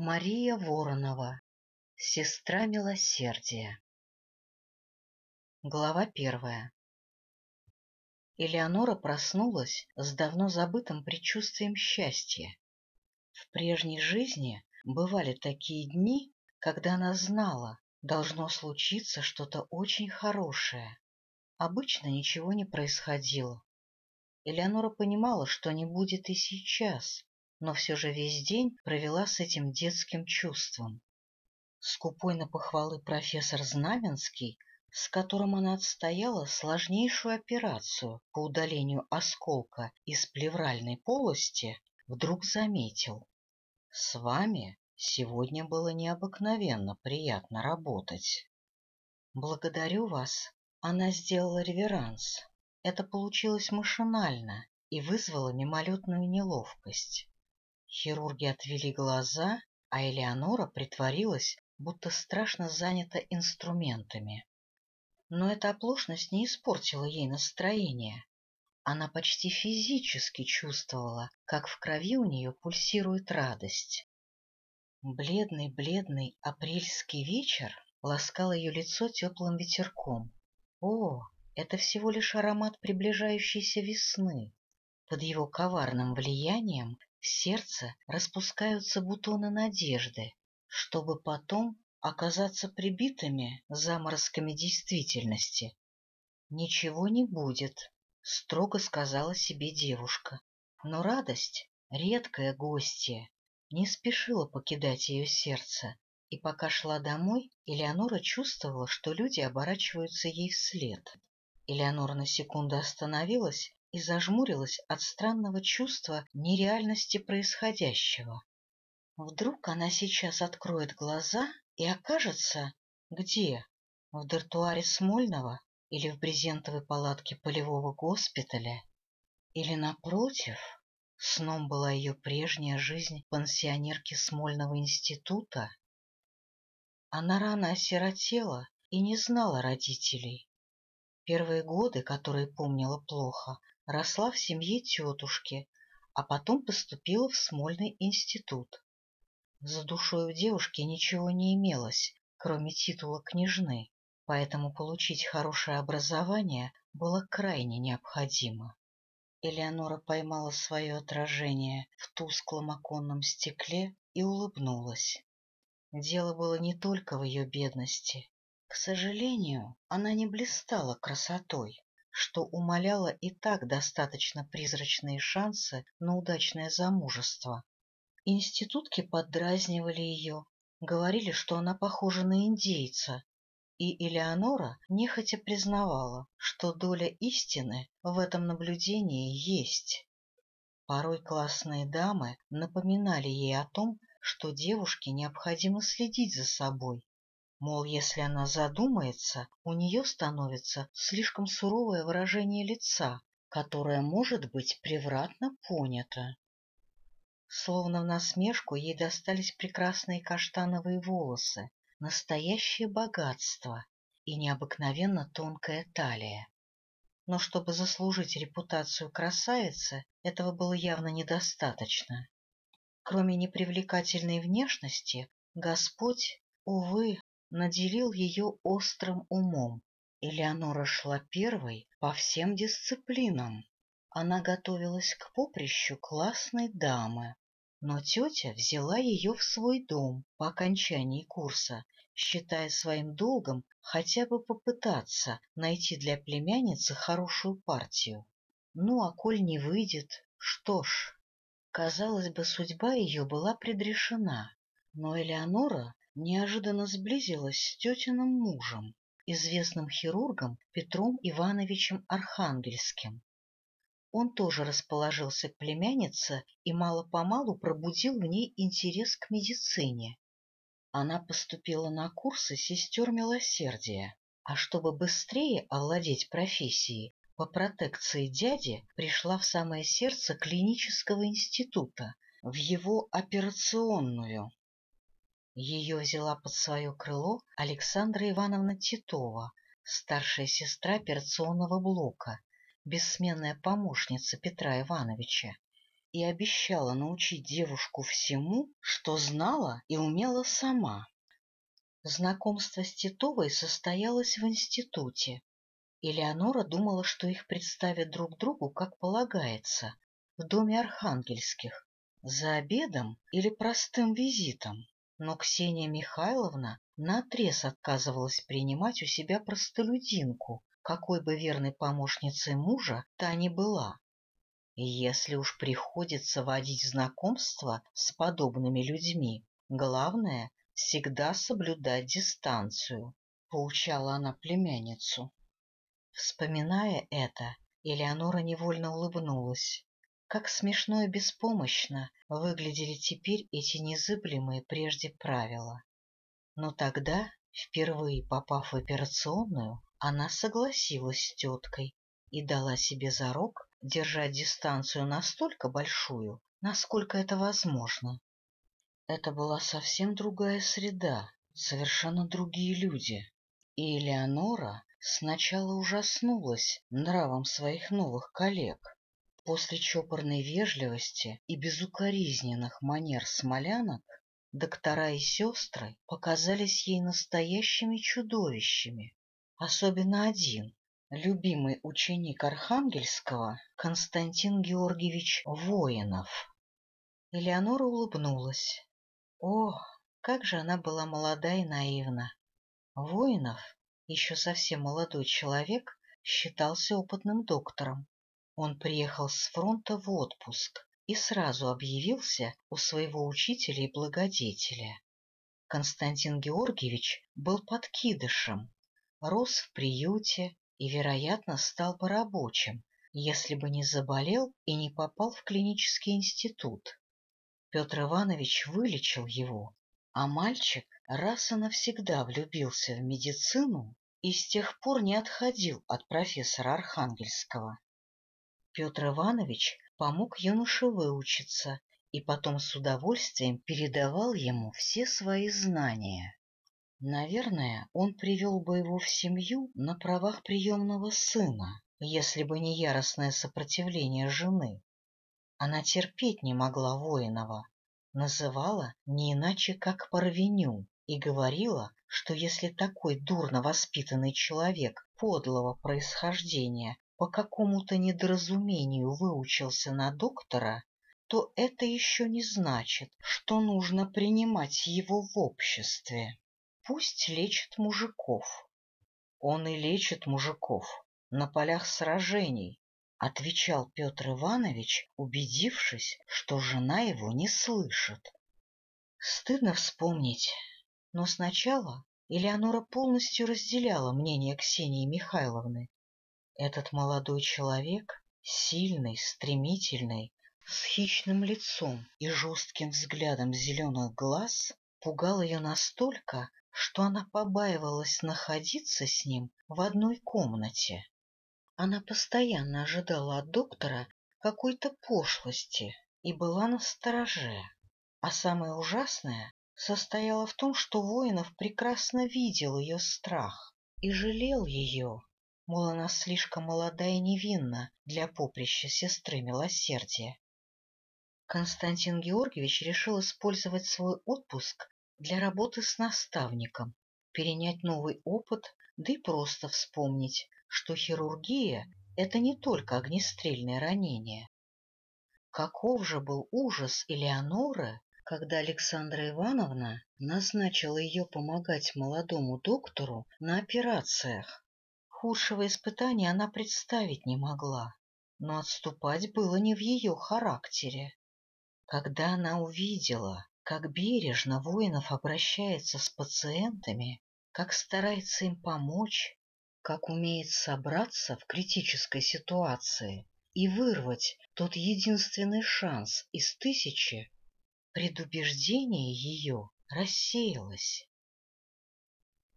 Мария Воронова. Сестра милосердия. Глава первая. Элеонора проснулась с давно забытым предчувствием счастья. В прежней жизни бывали такие дни, когда она знала, должно случиться что-то очень хорошее. Обычно ничего не происходило. Элеонора понимала, что не будет и сейчас, но все же весь день провела с этим детским чувством. Скупой на похвалы профессор Знаменский, с которым она отстояла сложнейшую операцию по удалению осколка из плевральной полости, вдруг заметил. — С вами сегодня было необыкновенно приятно работать. — Благодарю вас. Она сделала реверанс. Это получилось машинально и вызвало мимолетную неловкость. Хирурги отвели глаза, а Элеонора притворилась, будто страшно занята инструментами. Но эта оплошность не испортила ей настроение. Она почти физически чувствовала, как в крови у нее пульсирует радость. Бледный-бледный апрельский вечер ласкал ее лицо теплым ветерком. О, это всего лишь аромат приближающейся весны. Под его коварным влиянием сердце распускаются бутоны надежды, чтобы потом оказаться прибитыми заморозками действительности. «Ничего не будет», — строго сказала себе девушка. Но радость, редкая гостья, не спешила покидать ее сердце, и пока шла домой, Элеонора чувствовала, что люди оборачиваются ей вслед. Элеонора на секунду остановилась и зажмурилась от странного чувства нереальности происходящего. Вдруг она сейчас откроет глаза и окажется где? В дартуаре Смольного или в брезентовой палатке полевого госпиталя? Или, напротив, сном была ее прежняя жизнь пансионерки Смольного института? Она рано осиротела и не знала родителей. Первые годы, которые помнила плохо, росла в семье тетушки, а потом поступила в Смольный институт. За душой у девушки ничего не имелось, кроме титула княжны, поэтому получить хорошее образование было крайне необходимо. Элеонора поймала свое отражение в тусклом оконном стекле и улыбнулась. Дело было не только в ее бедности. К сожалению, она не блистала красотой что умаляло и так достаточно призрачные шансы на удачное замужество. Институтки поддразнивали ее, говорили, что она похожа на индейца, и Элеонора нехотя признавала, что доля истины в этом наблюдении есть. Порой классные дамы напоминали ей о том, что девушке необходимо следить за собой, Мол, если она задумается, у нее становится слишком суровое выражение лица, которое может быть превратно понято. Словно в насмешку ей достались прекрасные каштановые волосы, настоящее богатство и необыкновенно тонкая талия. Но чтобы заслужить репутацию красавицы, этого было явно недостаточно. Кроме непривлекательной внешности, Господь, увы, наделил ее острым умом. Элеонора шла первой по всем дисциплинам. Она готовилась к поприщу классной дамы, но тетя взяла ее в свой дом по окончании курса, считая своим долгом хотя бы попытаться найти для племянницы хорошую партию. Ну, а коль не выйдет, что ж, казалось бы, судьба ее была предрешена, но Элеонора неожиданно сблизилась с тетиным мужем, известным хирургом Петром Ивановичем Архангельским. Он тоже расположился к племяннице и мало-помалу пробудил в ней интерес к медицине. Она поступила на курсы сестер милосердия, а чтобы быстрее овладеть профессией, по протекции дяди пришла в самое сердце клинического института, в его операционную. Ее взяла под свое крыло Александра Ивановна Титова, старшая сестра операционного блока, бессменная помощница Петра Ивановича. и обещала научить девушку всему, что знала и умела сама. Знакомство с Титовой состоялось в институте. Элеонора думала, что их представят друг другу, как полагается, в доме Архангельских, за обедом или простым визитом. Но Ксения Михайловна наотрез отказывалась принимать у себя простолюдинку, какой бы верной помощницей мужа та ни была. Если уж приходится водить знакомство с подобными людьми, главное — всегда соблюдать дистанцию, — поучала она племянницу. Вспоминая это, Элеонора невольно улыбнулась. Как смешно и беспомощно выглядели теперь эти незыблемые прежде правила. Но тогда, впервые попав в операционную, она согласилась с теткой и дала себе зарок держать дистанцию настолько большую, насколько это возможно. Это была совсем другая среда, совершенно другие люди. И Элеонора сначала ужаснулась нравом своих новых коллег. После чопорной вежливости и безукоризненных манер смолянок доктора и сестры показались ей настоящими чудовищами. Особенно один, любимый ученик Архангельского Константин Георгиевич Воинов. Элеонора улыбнулась. О, как же она была молода и наивна! Воинов, еще совсем молодой человек, считался опытным доктором. Он приехал с фронта в отпуск и сразу объявился у своего учителя и благодетеля. Константин Георгиевич был подкидышем, рос в приюте, и, вероятно, стал бы рабочим, если бы не заболел и не попал в клинический институт. Петр Иванович вылечил его, а мальчик раз и навсегда влюбился в медицину и с тех пор не отходил от профессора Архангельского. Петр Иванович помог юноше выучиться и потом с удовольствием передавал ему все свои знания. Наверное, он привел бы его в семью на правах приемного сына, если бы не яростное сопротивление жены. Она терпеть не могла Воинова, называла не иначе как Парвеню и говорила, что если такой дурно воспитанный человек подлого происхождения по какому-то недоразумению выучился на доктора, то это еще не значит, что нужно принимать его в обществе. Пусть лечит мужиков. Он и лечит мужиков на полях сражений, отвечал Петр Иванович, убедившись, что жена его не слышит. Стыдно вспомнить, но сначала Элеонора полностью разделяла мнение Ксении Михайловны. Этот молодой человек, сильный, стремительный, с хищным лицом и жестким взглядом зеленых глаз, пугал ее настолько, что она побаивалась находиться с ним в одной комнате. Она постоянно ожидала от доктора какой-то пошлости и была на стороже. А самое ужасное состояло в том, что Воинов прекрасно видел ее страх и жалел ее, мол, она слишком молода и невинна для поприща сестры милосердия. Константин Георгиевич решил использовать свой отпуск для работы с наставником, перенять новый опыт, да и просто вспомнить, что хирургия — это не только огнестрельное ранение. Каков же был ужас Элеоноры, когда Александра Ивановна назначила ее помогать молодому доктору на операциях. Худшего испытания она представить не могла, но отступать было не в ее характере. Когда она увидела, как бережно Воинов обращается с пациентами, как старается им помочь, как умеет собраться в критической ситуации и вырвать тот единственный шанс из тысячи, предубеждение ее рассеялось.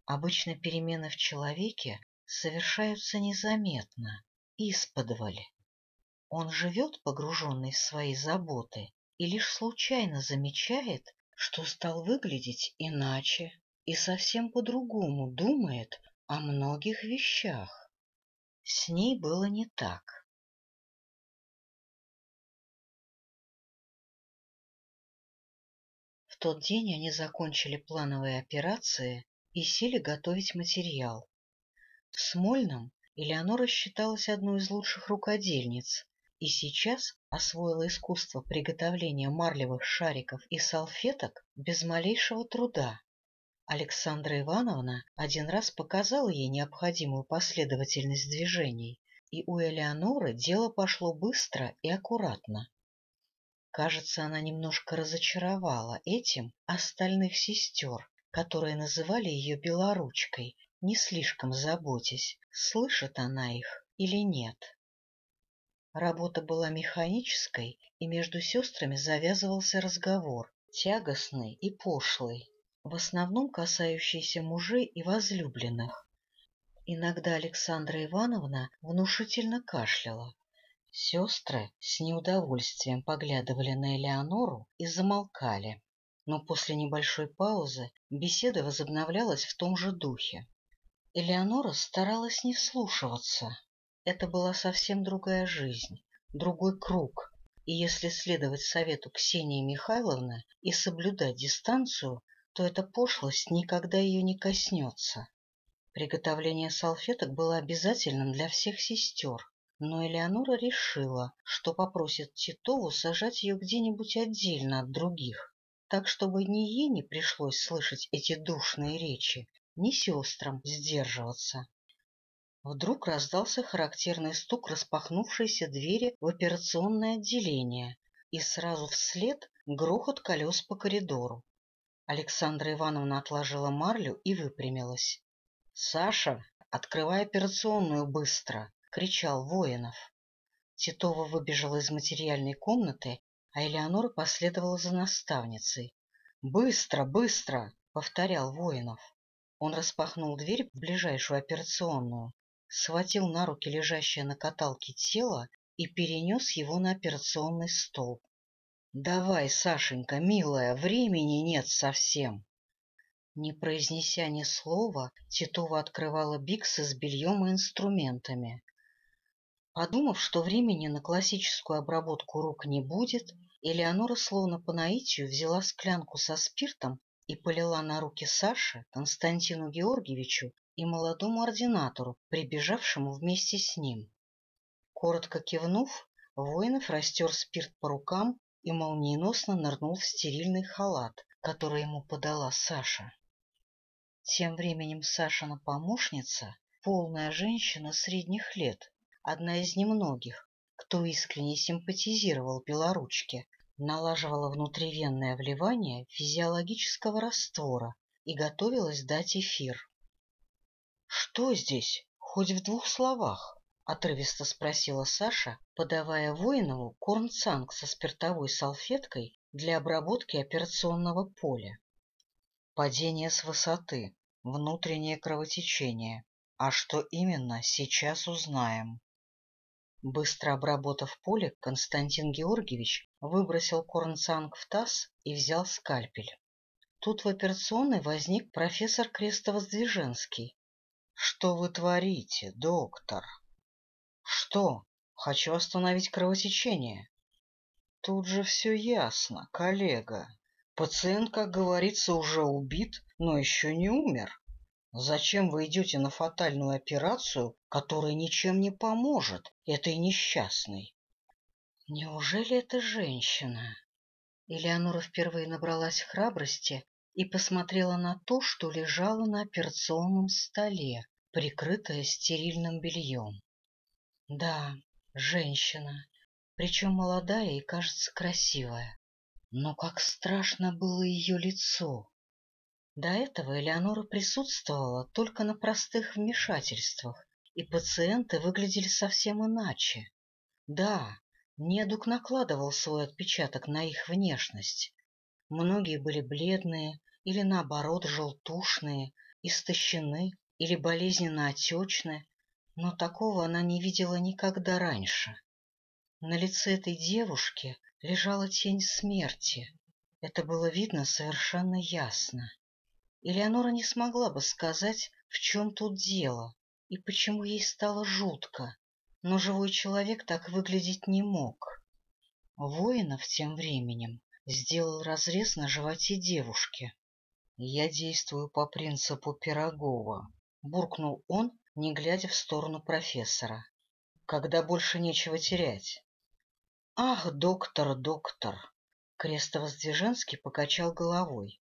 Обычно перемены в человеке совершаются незаметно, исподволь. Он живет, погруженный в свои заботы, и лишь случайно замечает, что стал выглядеть иначе и совсем по-другому думает о многих вещах. С ней было не так. тот день они закончили плановые операции и сели готовить материал. В Смольном Элеонора считалась одной из лучших рукодельниц и сейчас освоила искусство приготовления марлевых шариков и салфеток без малейшего труда. Александра Ивановна один раз показала ей необходимую последовательность движений, и у Элеоноры дело пошло быстро и аккуратно. Кажется, она немножко разочаровала этим остальных сестер, которые называли ее белоручкой, не слишком заботясь, слышит она их или нет. Работа была механической, и между сестрами завязывался разговор, тягостный и пошлый, в основном касающийся мужей и возлюбленных. Иногда Александра Ивановна внушительно кашляла. Сестры с неудовольствием поглядывали на Элеонору и замолкали. Но после небольшой паузы беседа возобновлялась в том же духе. Элеонора старалась не вслушиваться. Это была совсем другая жизнь, другой круг, и если следовать совету Ксении Михайловны и соблюдать дистанцию, то эта пошлость никогда ее не коснется. Приготовление салфеток было обязательным для всех сестер, но Элеонора решила, что попросит Титову сажать ее где-нибудь отдельно от других, так чтобы ни ей не пришлось слышать эти душные речи, ни сестрам сдерживаться. Вдруг раздался характерный стук распахнувшейся двери в операционное отделение, и сразу вслед грохот колес по коридору. Александра Ивановна отложила марлю и выпрямилась. — Саша, открывай операционную быстро! — кричал Воинов. Титова выбежала из материальной комнаты, а Элеонора последовала за наставницей. — Быстро, быстро! — повторял Воинов. Он распахнул дверь в ближайшую операционную, схватил на руки лежащее на каталке тело и перенес его на операционный стол. — Давай, Сашенька, милая, времени нет совсем. Не произнеся ни слова, Титова открывала биксы с бельем и инструментами. Подумав, что времени на классическую обработку рук не будет, Элеонора словно по наитию взяла склянку со спиртом и полила на руки Саше, Константину Георгиевичу и молодому ординатору, прибежавшему вместе с ним. Коротко кивнув, Воинов растер спирт по рукам и молниеносно нырнул в стерильный халат, который ему подала Саша. Тем временем Сашина помощница, полная женщина средних лет, одна из немногих, кто искренне симпатизировал белоручке, налаживала внутривенное вливание физиологического раствора и готовилась дать эфир. — Что здесь? Хоть в двух словах? — отрывисто спросила Саша, подавая Воинову корнцанг со спиртовой салфеткой для обработки операционного поля. Падение с высоты, внутреннее кровотечение. А что именно, сейчас узнаем. Быстро обработав поле, Константин Георгиевич выбросил корнцанг в таз и взял скальпель. Тут в операционной возник профессор Крестовоздвиженский. — Что вы творите, доктор? — Что? Хочу остановить кровотечение. — Тут же все ясно, коллега. Пациент, как говорится, уже убит, но еще не умер. Зачем вы идете на фатальную операцию, которая ничем не поможет этой несчастной? Неужели это женщина? Элеонора впервые набралась храбрости и посмотрела на то, что лежало на операционном столе, прикрытое стерильным бельем. Да, женщина, причем молодая и, кажется, красивая. Но как страшно было ее лицо! До этого Элеонора присутствовала только на простых вмешательствах, и пациенты выглядели совсем иначе. Да, недуг накладывал свой отпечаток на их внешность. Многие были бледные или, наоборот, желтушные, истощены или болезненно отечны, но такого она не видела никогда раньше. На лице этой девушки лежала тень смерти. Это было видно совершенно ясно. Элеонора не смогла бы сказать, в чем тут дело и почему ей стало жутко, но живой человек так выглядеть не мог. Воинов тем временем сделал разрез на животе девушки. — Я действую по принципу Пирогова, — буркнул он, не глядя в сторону профессора. — Когда больше нечего терять. — Ах, доктор, доктор! — Крестовоздвиженский покачал головой. —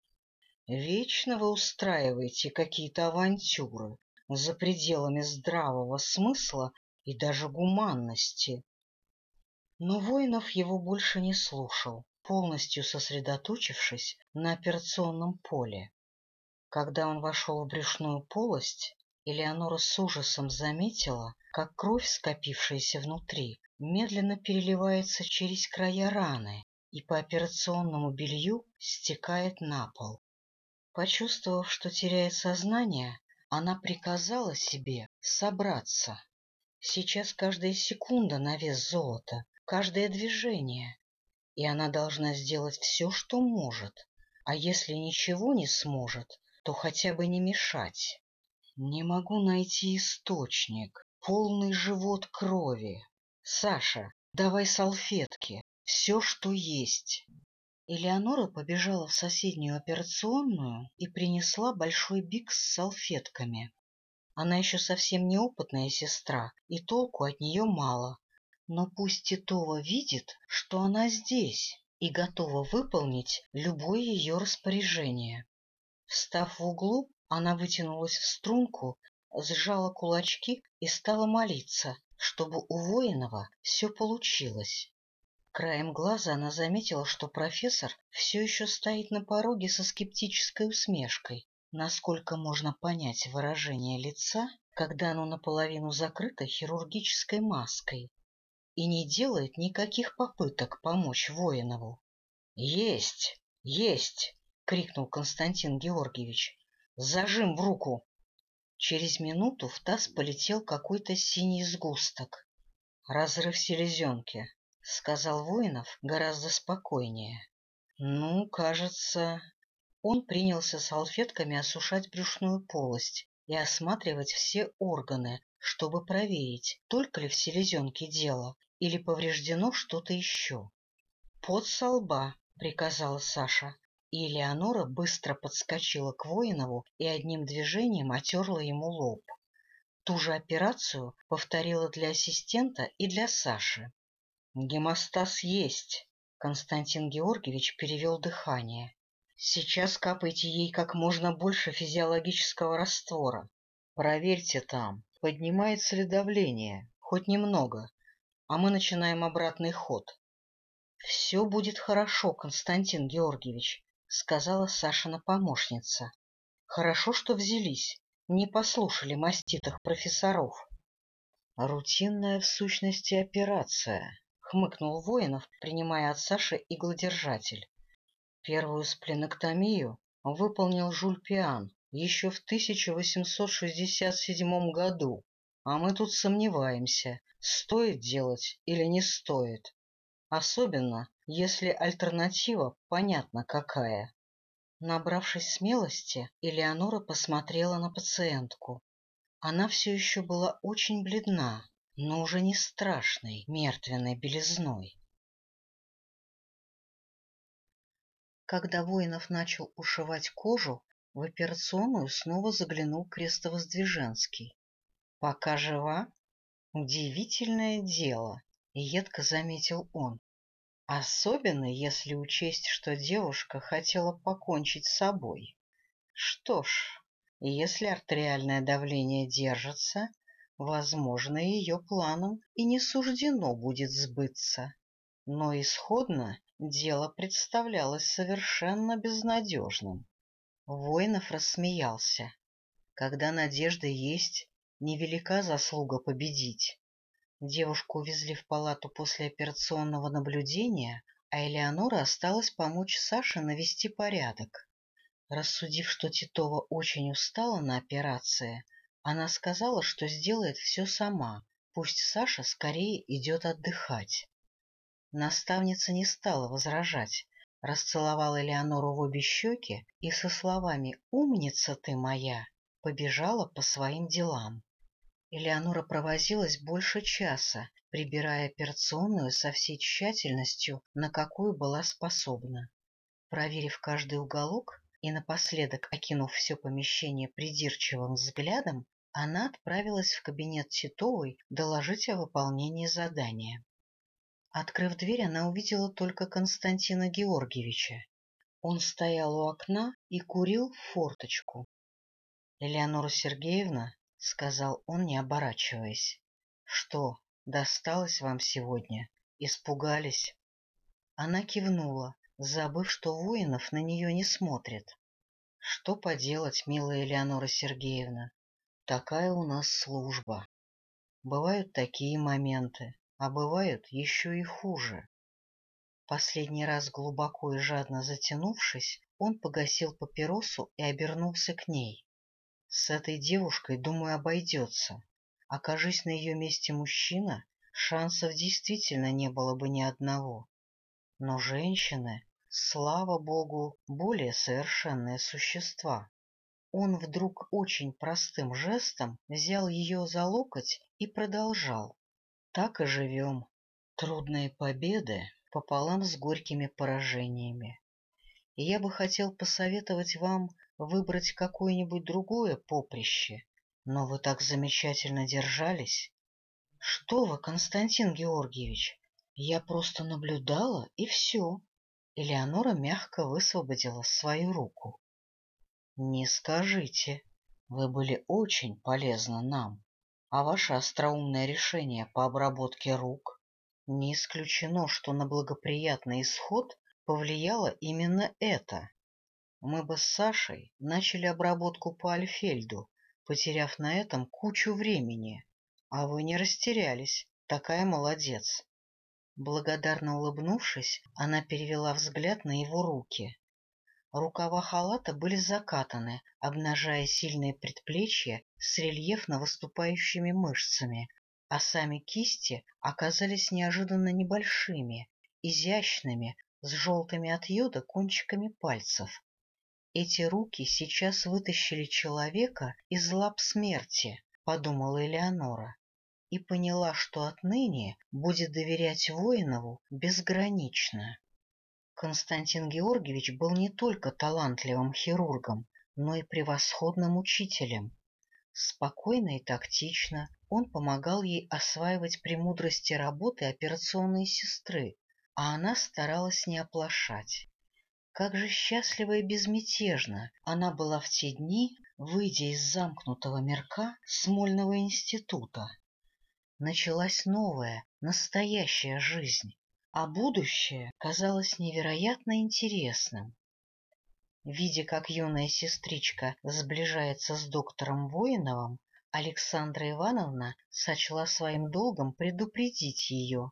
Вечно вы устраиваете какие-то авантюры за пределами здравого смысла и даже гуманности. Но Воинов его больше не слушал, полностью сосредоточившись на операционном поле. Когда он вошел в брюшную полость, Элеонора с ужасом заметила, как кровь, скопившаяся внутри, медленно переливается через края раны и по операционному белью стекает на пол. Почувствовав, что теряет сознание, она приказала себе собраться. Сейчас каждая секунда на вес золота, каждое движение, и она должна сделать все, что может, а если ничего не сможет, то хотя бы не мешать. Не могу найти источник, полный живот крови. Саша, давай салфетки, все, что есть. Элеонора побежала в соседнюю операционную и принесла большой бик с салфетками. Она еще совсем неопытная сестра, и толку от нее мало. Но пусть Титова видит, что она здесь и готова выполнить любое ее распоряжение. Встав в углу, она вытянулась в струнку, сжала кулачки и стала молиться, чтобы у воинова все получилось. Краем глаза она заметила, что профессор все еще стоит на пороге со скептической усмешкой. Насколько можно понять выражение лица, когда оно наполовину закрыто хирургической маской и не делает никаких попыток помочь Воинову. — Есть! Есть! — крикнул Константин Георгиевич. Зажим в руку. Через минуту в таз полетел какой-то синий сгусток. Разрыв селезенки, — сказал Воинов гораздо спокойнее. Ну, кажется... Он принялся салфетками осушать брюшную полость и осматривать все органы, чтобы проверить, только ли в селезенке дело или повреждено что-то еще. — Под со лба, — приказала Саша и Элеонора быстро подскочила к Воинову и одним движением отерла ему лоб. Ту же операцию повторила для ассистента и для Саши. — Гемостаз есть, — Константин Георгиевич перевел дыхание. — Сейчас капайте ей как можно больше физиологического раствора. Проверьте там, поднимается ли давление, хоть немного, а мы начинаем обратный ход. — Все будет хорошо, Константин Георгиевич, — сказала Сашина помощница. — Хорошо, что взялись, не послушали маститых профессоров. — Рутинная в сущности операция, — хмыкнул Воинов, принимая от Саши иглодержатель. Первую спленэктомию выполнил Жюль Пиан еще в 1867 году, а мы тут сомневаемся, стоит делать или не стоит. Особенно, если альтернатива понятна какая. Набравшись смелости, Элеонора посмотрела на пациентку. Она все еще была очень бледна, но уже не страшной мертвенной белизной. Когда Воинов начал ушивать кожу, в операционную снова заглянул Крестовоздвиженский. — Пока жива? Удивительное дело, — едко заметил он. Особенно, если учесть, что девушка хотела покончить с собой. Что ж, если артериальное давление держится, возможно, ее планам и не суждено будет сбыться. Но исходно дело представлялось совершенно безнадежным. Воинов рассмеялся. Когда надежда есть, невелика заслуга победить. Девушку увезли в палату после операционного наблюдения, а Элеонора осталась помочь Саше навести порядок. Рассудив, что Титова очень устала на операции, она сказала, что сделает все сама, пусть Саша скорее идет отдыхать. Наставница не стала возражать, расцеловала Элеонору в обе щеки и со словами «Умница ты моя!» побежала по своим делам. Элеонора провозилась больше часа, прибирая операционную со всей тщательностью, на какую была способна. Проверив каждый уголок и напоследок окинув все помещение придирчивым взглядом, она отправилась в кабинет Титовой доложить о выполнении задания. Открыв дверь, она увидела только Константина Георгиевича. Он стоял у окна и курил в форточку. — Элеонора Сергеевна, — сказал он, не оборачиваясь, — что, досталось вам сегодня? Испугались? Она кивнула, забыв, что воинов на нее не смотрят. — Что поделать, милая Элеонора Сергеевна? Такая у нас служба. Бывают такие моменты, а бывают еще и хуже. Последний раз глубоко и жадно затянувшись, он погасил папиросу и обернулся к ней. С этой девушкой, думаю, обойдется. Окажись на ее месте мужчина, шансов действительно не было бы ни одного. Но женщины, слава богу, более совершенные существа. Он вдруг очень простым жестом взял ее за локоть и продолжал. Так и живем. Трудные победы пополам с горькими поражениями. Я бы хотел посоветовать вам выбрать какое-нибудь другое поприще, но вы так замечательно держались. Что вы, Константин Георгиевич, я просто наблюдала, и все. Элеонора мягко высвободила свою руку. Не скажите, вы были очень полезны нам, а ваше остроумное решение по обработке рук не исключено, что на благоприятный исход повлияло именно это. Мы бы с Сашей начали обработку по Альфельду, потеряв на этом кучу времени. А вы не растерялись, такая молодец. Благодарно улыбнувшись, она перевела взгляд на его руки. Рукава халата были закатаны, обнажая сильные предплечья с рельефно выступающими мышцами, а сами кисти оказались неожиданно небольшими, изящными, с желтыми от йода кончиками пальцев. Эти руки сейчас вытащили человека из лап смерти, подумала Элеонора, и поняла, что отныне будет доверять Воинову безгранично. Константин Георгиевич был не только талантливым хирургом, но и превосходным учителем. Спокойно и тактично он помогал ей осваивать премудрости работы операционной сестры, а она старалась не оплошать. Как же счастлива и безмятежна она была в те дни, выйдя из замкнутого мирка Смольного института. Началась новая, настоящая жизнь, а будущее казалось невероятно интересным. Видя, как юная сестричка сближается с доктором Воиновым, Александра Ивановна сочла своим долгом предупредить ее.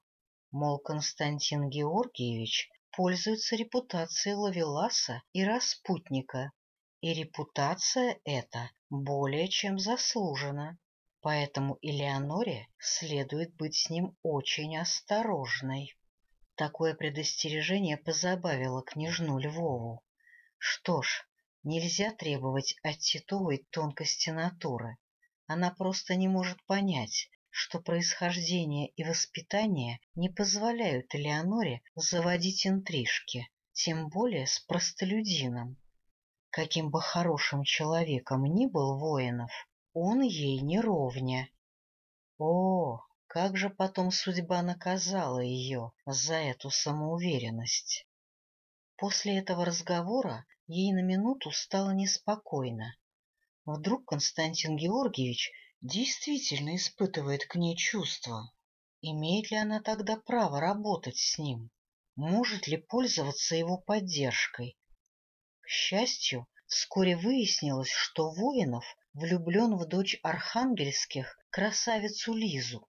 Мол, Константин Георгиевич пользуется репутацией ловеласа и распутника, и репутация эта более чем заслужена. Поэтому Элеоноре следует быть с ним очень осторожной. Такое предостережение позабавило княжну Львову. Что ж, нельзя требовать от Титовой тонкости натуры. Она просто не может понять, что происхождение и воспитание не позволяют Элеоноре заводить интрижки, тем более с простолюдином. Каким бы хорошим человеком ни был Воинов, он ей не ровня. О, как же потом судьба наказала ее за эту самоуверенность! После этого разговора ей на минуту стало неспокойно. Вдруг Константин Георгиевич действительно испытывает к ней чувства. Имеет ли она тогда право работать с ним? Может ли пользоваться его поддержкой? К счастью, вскоре выяснилось, что Воинов влюблен в дочь архангельских красавицу Лизу.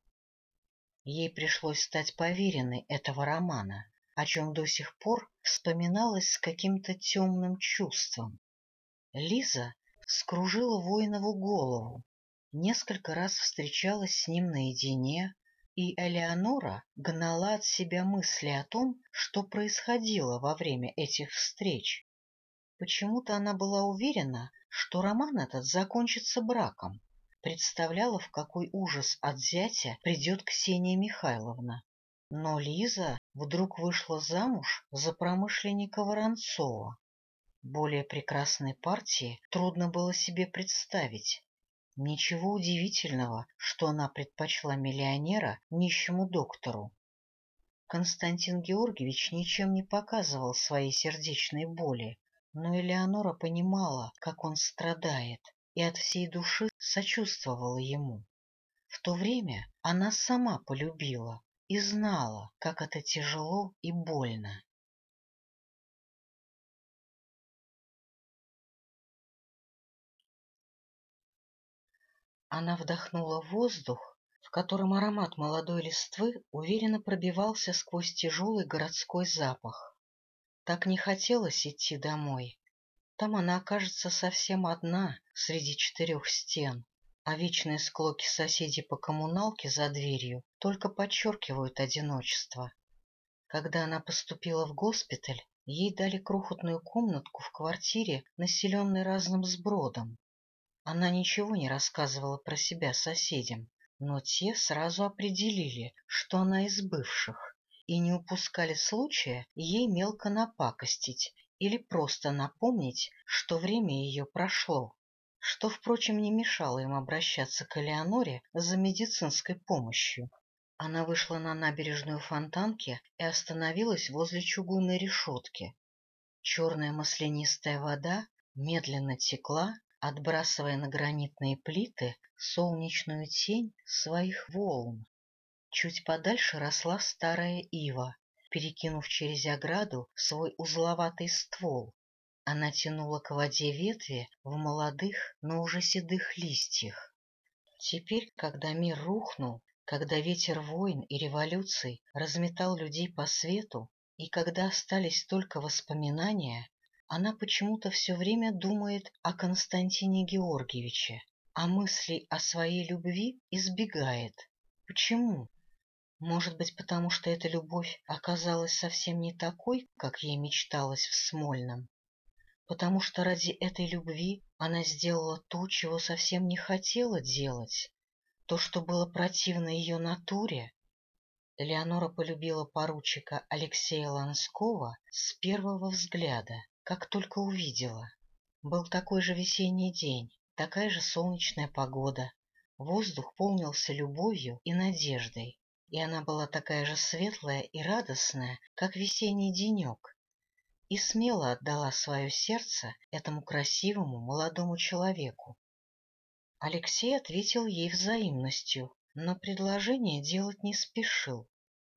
Ей пришлось стать поверенной этого романа о чем до сих пор вспоминалось с каким-то темным чувством. Лиза скружила воинову голову, несколько раз встречалась с ним наедине, и Элеонора гнала от себя мысли о том, что происходило во время этих встреч. Почему-то она была уверена, что роман этот закончится браком, представляла, в какой ужас от зятя придет Ксения Михайловна. Но Лиза вдруг вышла замуж за промышленника Воронцова. Более прекрасной партии трудно было себе представить. Ничего удивительного, что она предпочла миллионера нищему доктору. Константин Георгиевич ничем не показывал своей сердечной боли, но Элеонора понимала, как он страдает, и от всей души сочувствовала ему. В то время она сама полюбила и знала, как это тяжело и больно. Она вдохнула воздух, в котором аромат молодой листвы уверенно пробивался сквозь тяжелый городской запах. Так не хотелось идти домой. Там она окажется совсем одна среди четырех стен, а вечные склоки соседей по коммуналке за дверью только подчеркивают одиночество. Когда она поступила в госпиталь, ей дали крохотную комнатку в квартире, населенной разным сбродом. Она ничего не рассказывала про себя соседям, но те сразу определили, что она из бывших, и не упускали случая ей мелко напакостить или просто напомнить, что время ее прошло, что, впрочем, не мешало им обращаться к Элеоноре за медицинской помощью. Она вышла на набережную Фонтанки и остановилась возле чугунной решетки. Черная маслянистая вода медленно текла, отбрасывая на гранитные плиты солнечную тень своих волн. Чуть подальше росла старая ива, перекинув через ограду свой узловатый ствол. Она тянула к воде ветви в молодых, но уже седых листьях. Теперь, когда мир рухнул, когда ветер войн и революций разметал людей по свету, и когда остались только воспоминания, она почему-то все время думает о Константине Георгиевиче, а мыслей о своей любви избегает. Почему? Может быть, потому что эта любовь оказалась совсем не такой, как ей мечталось в Смольном? Потому что ради этой любви она сделала то, чего совсем не хотела делать, то, что было противно ее натуре? Элеонора полюбила поручика Алексея Ланского с первого взгляда как только увидела. Был такой же весенний день, такая же солнечная погода. Воздух полнился любовью и надеждой, и она была такая же светлая и радостная, как весенний денек, и смело отдала свое сердце этому красивому молодому человеку. Алексей ответил ей взаимностью, но предложение делать не спешил.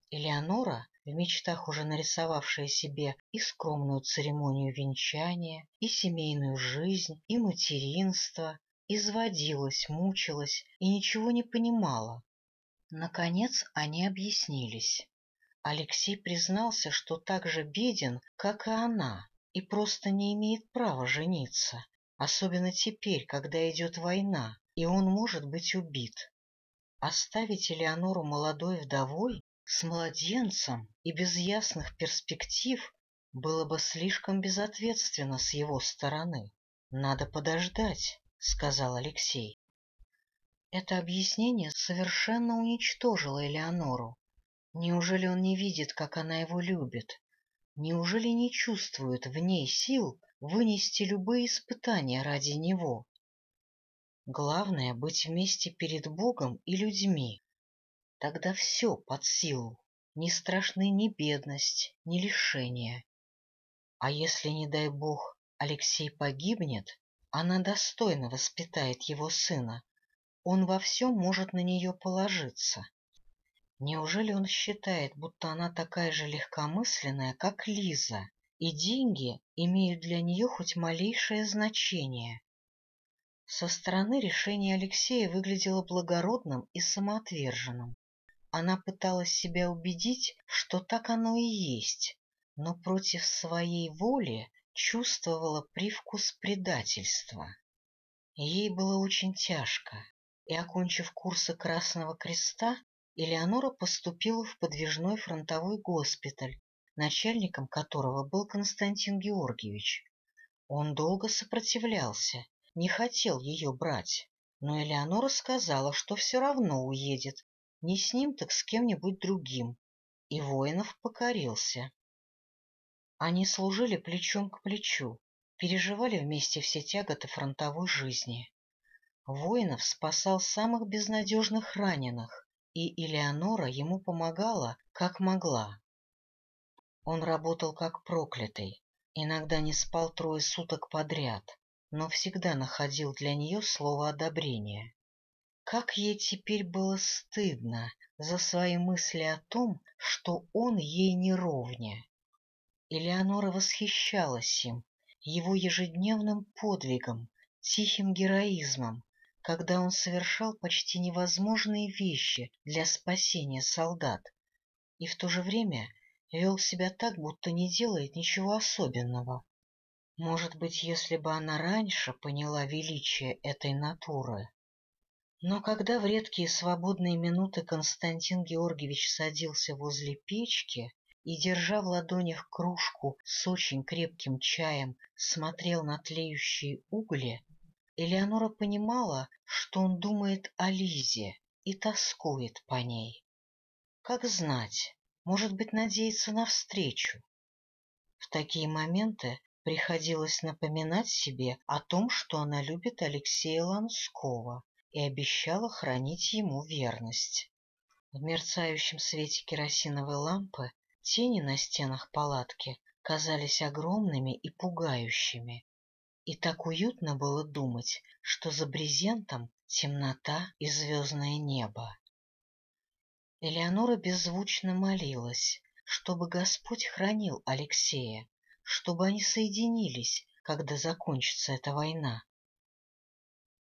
Элеонора в мечтах уже нарисовавшая себе и скромную церемонию венчания, и семейную жизнь, и материнство, изводилась, мучилась и ничего не понимала. Наконец они объяснились. Алексей признался, что так же беден, как и она, и просто не имеет права жениться, особенно теперь, когда идет война, и он может быть убит. Оставить Элеонору молодой вдовой с младенцем и без ясных перспектив было бы слишком безответственно с его стороны. Надо подождать, — сказал Алексей. Это объяснение совершенно уничтожило Элеонору. Неужели он не видит, как она его любит? Неужели не чувствует в ней сил вынести любые испытания ради него? Главное — быть вместе перед Богом и людьми, Тогда все под силу, не страшны ни бедность, ни лишения. А если, не дай бог, Алексей погибнет, она достойно воспитает его сына. Он во всем может на нее положиться. Неужели он считает, будто она такая же легкомысленная, как Лиза, и деньги имеют для нее хоть малейшее значение? Со стороны решение Алексея выглядело благородным и самоотверженным. Она пыталась себя убедить, что так оно и есть, но против своей воли чувствовала привкус предательства. Ей было очень тяжко, и, окончив курсы Красного Креста, Элеонора поступила в подвижной фронтовой госпиталь, начальником которого был Константин Георгиевич. Он долго сопротивлялся, не хотел ее брать, но Элеонора сказала, что все равно уедет, не с ним, так с кем-нибудь другим, и Воинов покорился. Они служили плечом к плечу, переживали вместе все тяготы фронтовой жизни. Воинов спасал самых безнадежных раненых, и Элеонора ему помогала, как могла. Он работал как проклятый, иногда не спал трое суток подряд, но всегда находил для нее слово одобрения. Как ей теперь было стыдно за свои мысли о том, что он ей не ровня. Элеонора восхищалась им, его ежедневным подвигом, тихим героизмом, когда он совершал почти невозможные вещи для спасения солдат, и в то же время вел себя так, будто не делает ничего особенного. Может быть, если бы она раньше поняла величие этой натуры. Но когда в редкие свободные минуты Константин Георгиевич садился возле печки, и, держа в ладонях кружку с очень крепким чаем, смотрел на тлеющие угли, Элеонора понимала, что он думает о Лизе и тоскует по ней. Как знать, может быть, надеется на встречу. В такие моменты приходилось напоминать себе о том, что она любит Алексея Ланского и обещала хранить ему верность. В мерцающем свете керосиновой лампы Тени на стенах палатки казались огромными и пугающими. И так уютно было думать, что за брезентом темнота и звездное небо. Элеонора беззвучно молилась, чтобы Господь хранил Алексея, чтобы они соединились, когда закончится эта война.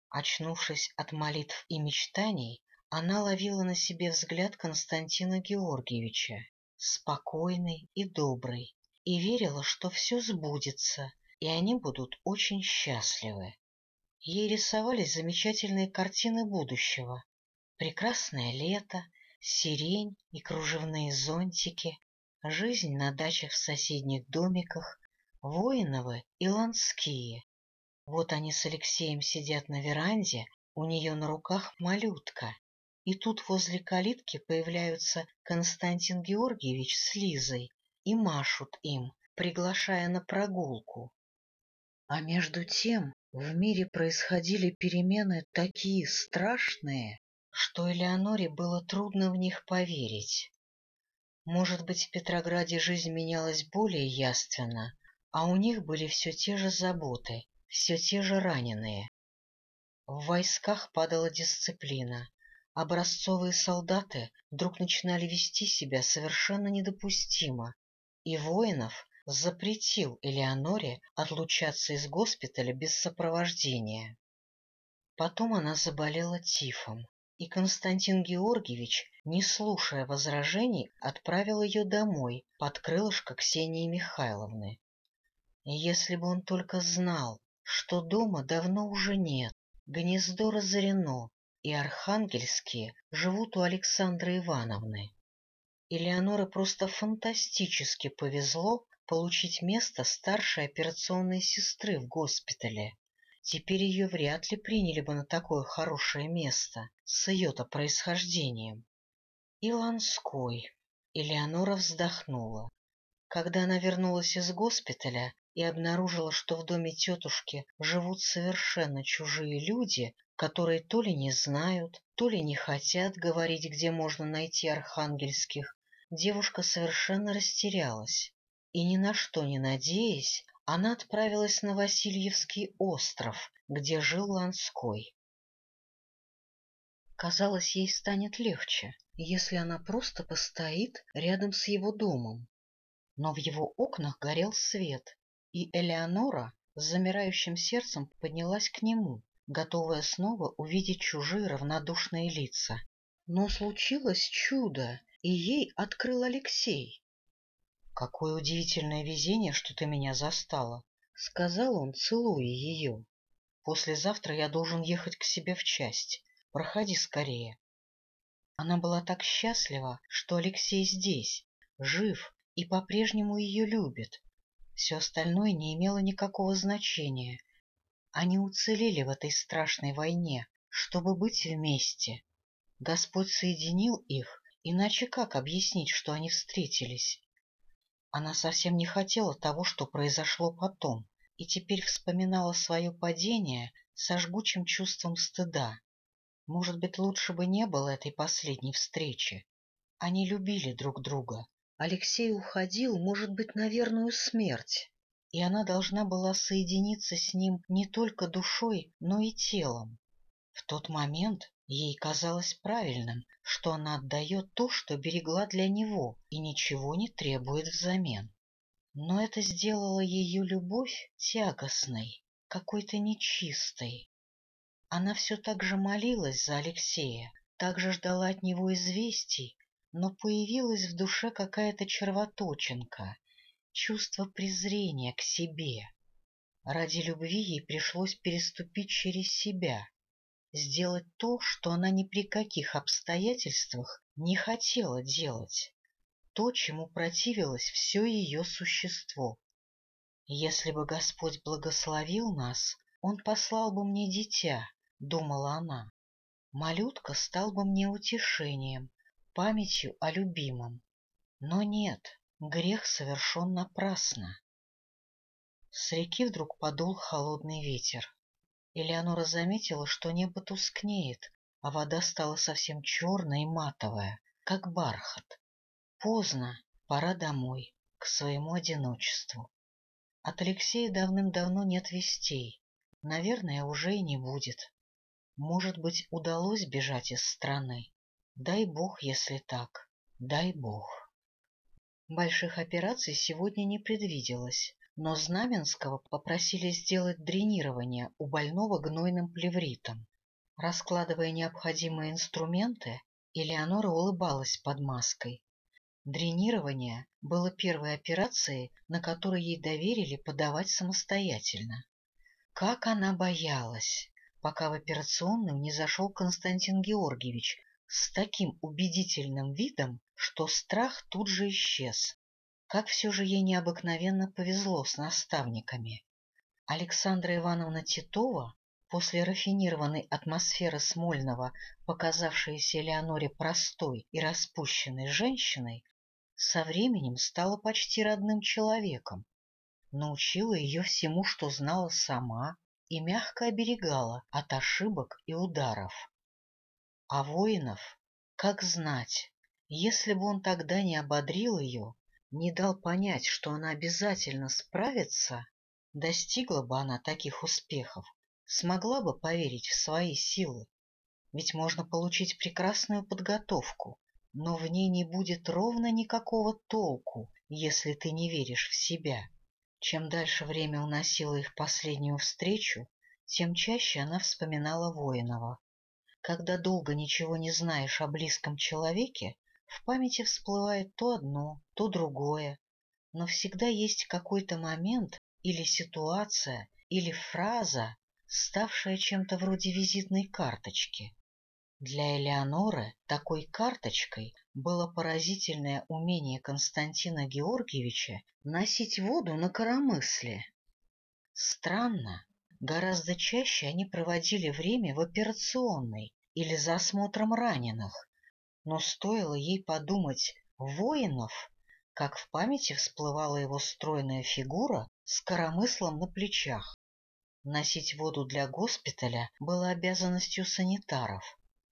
Очнувшись от молитв и мечтаний, она ловила на себе взгляд Константина Георгиевича спокойной и доброй, и верила, что все сбудется, и они будут очень счастливы. Ей рисовались замечательные картины будущего. Прекрасное лето, сирень и кружевные зонтики, жизнь на дачах в соседних домиках, воиновы и ланские. Вот они с Алексеем сидят на веранде, у нее на руках малютка, и тут возле калитки появляются Константин Георгиевич с Лизой и машут им, приглашая на прогулку. А между тем в мире происходили перемены такие страшные, что Элеоноре было трудно в них поверить. Может быть, в Петрограде жизнь менялась более яственно, а у них были все те же заботы, все те же раненые. В войсках падала дисциплина, Образцовые солдаты вдруг начинали вести себя совершенно недопустимо, и Воинов запретил Элеоноре отлучаться из госпиталя без сопровождения. Потом она заболела тифом, и Константин Георгиевич, не слушая возражений, отправил ее домой под крылышко Ксении Михайловны. Если бы он только знал, что дома давно уже нет, гнездо разорено, и Архангельские живут у Александры Ивановны. Элеонора просто фантастически повезло получить место старшей операционной сестры в госпитале. Теперь ее вряд ли приняли бы на такое хорошее место с ее-то происхождением. И Ланской. Элеонора вздохнула. Когда она вернулась из госпиталя и обнаружила, что в доме тетушки живут совершенно чужие люди, которые то ли не знают, то ли не хотят говорить, где можно найти архангельских, девушка совершенно растерялась. И ни на что не надеясь, она отправилась на Васильевский остров, где жил Ланской. Казалось, ей станет легче, если она просто постоит рядом с его домом. Но в его окнах горел свет, и Элеонора с замирающим сердцем поднялась к нему готовая снова увидеть чужие равнодушные лица. Но случилось чудо, и ей открыл Алексей. — Какое удивительное везение, что ты меня застала, — сказал он, целуя ее. — Послезавтра я должен ехать к себе в часть. Проходи скорее. Она была так счастлива, что Алексей здесь, жив и по-прежнему ее любит. Все остальное не имело никакого значения — они уцелели в этой страшной войне, чтобы быть вместе. Господь соединил их, иначе как объяснить, что они встретились? Она совсем не хотела того, что произошло потом, и теперь вспоминала свое падение со жгучим чувством стыда. Может быть, лучше бы не было этой последней встречи. Они любили друг друга. Алексей уходил, может быть, на верную смерть, и она должна была соединиться с ним не только душой, но и телом. В тот момент ей казалось правильным, что она отдает то, что берегла для него, и ничего не требует взамен. Но это сделало ее любовь тягостной, какой-то нечистой. Она все так же молилась за Алексея, так же ждала от него известий, но появилась в душе какая-то червоточинка, чувство презрения к себе. Ради любви ей пришлось переступить через себя, сделать то, что она ни при каких обстоятельствах не хотела делать, то, чему противилось все ее существо. Если бы Господь благословил нас, Он послал бы мне дитя, — думала она. Малютка стал бы мне утешением, памятью о любимом. Но нет, грех совершен напрасно. С реки вдруг подул холодный ветер. Элеонора заметила, что небо тускнеет, а вода стала совсем черная и матовая, как бархат. Поздно, пора домой, к своему одиночеству. От Алексея давным-давно нет вестей. Наверное, уже и не будет. Может быть, удалось бежать из страны. Дай бог, если так. Дай бог. Больших операций сегодня не предвиделось но Знаменского попросили сделать дренирование у больного гнойным плевритом. Раскладывая необходимые инструменты, Элеонора улыбалась под маской. Дренирование было первой операцией, на которой ей доверили подавать самостоятельно. Как она боялась, пока в операционную не зашел Константин Георгиевич с таким убедительным видом, что страх тут же исчез. Как все же ей необыкновенно повезло с наставниками. Александра Ивановна Титова, после рафинированной атмосферы Смольного, показавшаяся Элеоноре простой и распущенной женщиной, со временем стала почти родным человеком, научила ее всему, что знала сама, и мягко оберегала от ошибок и ударов. А воинов, как знать, если бы он тогда не ободрил ее, не дал понять, что она обязательно справится, достигла бы она таких успехов, смогла бы поверить в свои силы. Ведь можно получить прекрасную подготовку, но в ней не будет ровно никакого толку, если ты не веришь в себя. Чем дальше время уносило их последнюю встречу, тем чаще она вспоминала Воинова. Когда долго ничего не знаешь о близком человеке, в памяти всплывает то одно, то другое, но всегда есть какой-то момент или ситуация, или фраза, ставшая чем-то вроде визитной карточки. Для Элеоноры такой карточкой было поразительное умение Константина Георгиевича носить воду на коромысле. Странно, гораздо чаще они проводили время в операционной или за осмотром раненых, но стоило ей подумать «воинов», как в памяти всплывала его стройная фигура с коромыслом на плечах. Носить воду для госпиталя было обязанностью санитаров,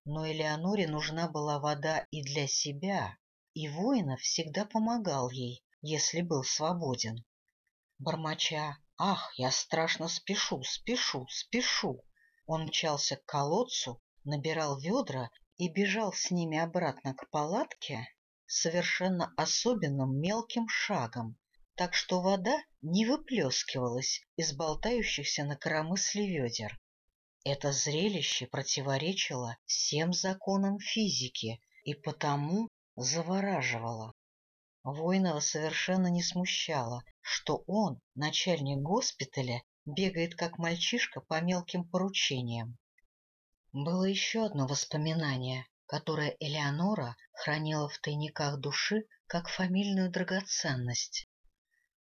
но Элеоноре нужна была вода и для себя, и воинов всегда помогал ей, если был свободен. Бормоча «Ах, я страшно спешу, спешу, спешу!» Он мчался к колодцу, набирал ведра и бежал с ними обратно к палатке совершенно особенным мелким шагом, так что вода не выплескивалась из болтающихся на коромысле ведер. Это зрелище противоречило всем законам физики и потому завораживало. Войнова совершенно не смущало, что он, начальник госпиталя, бегает как мальчишка по мелким поручениям. Было еще одно воспоминание, которое Элеонора хранила в тайниках души как фамильную драгоценность.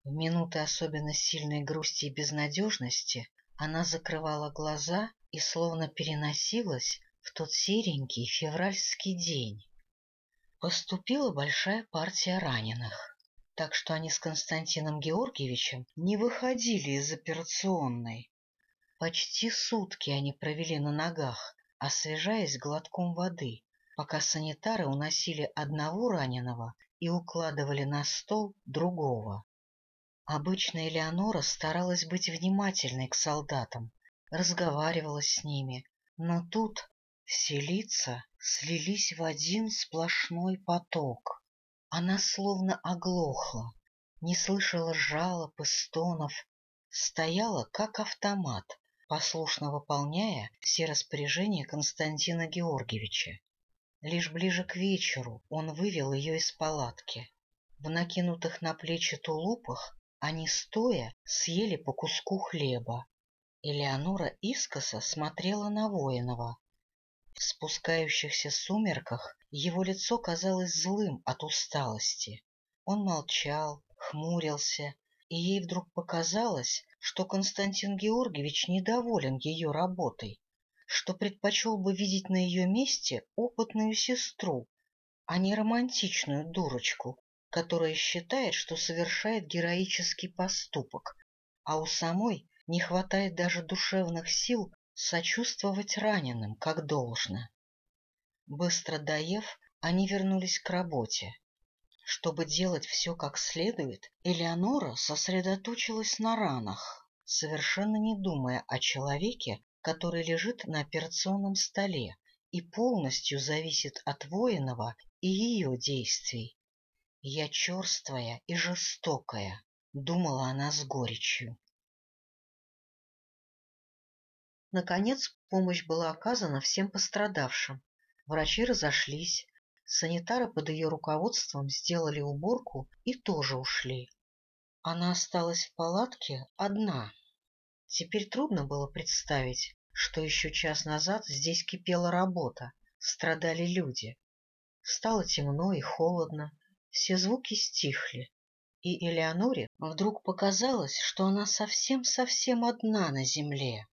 В минуты особенно сильной грусти и безнадежности она закрывала глаза и словно переносилась в тот серенький февральский день. Поступила большая партия раненых, так что они с Константином Георгиевичем не выходили из операционной. Почти сутки они провели на ногах, освежаясь глотком воды, пока санитары уносили одного раненого и укладывали на стол другого. Обычно Элеонора старалась быть внимательной к солдатам, разговаривала с ними, но тут все лица слились в один сплошной поток. Она словно оглохла, не слышала жалоб и стонов, стояла как автомат, послушно выполняя все распоряжения Константина Георгиевича. Лишь ближе к вечеру он вывел ее из палатки. В накинутых на плечи тулупах они стоя съели по куску хлеба. Элеонора искоса смотрела на Воинова. В спускающихся сумерках его лицо казалось злым от усталости. Он молчал, хмурился, и ей вдруг показалось, что Константин Георгиевич недоволен ее работой, что предпочел бы видеть на ее месте опытную сестру, а не романтичную дурочку, которая считает, что совершает героический поступок, а у самой не хватает даже душевных сил сочувствовать раненым, как должно. Быстро доев, они вернулись к работе. Чтобы делать все как следует, Элеонора сосредоточилась на ранах, совершенно не думая о человеке, который лежит на операционном столе и полностью зависит от воинова и ее действий. «Я черствая и жестокая», — думала она с горечью. Наконец помощь была оказана всем пострадавшим. Врачи разошлись, Санитары под ее руководством сделали уборку и тоже ушли. Она осталась в палатке одна. Теперь трудно было представить, что еще час назад здесь кипела работа, страдали люди. Стало темно и холодно, все звуки стихли, и Элеоноре вдруг показалось, что она совсем-совсем одна на земле.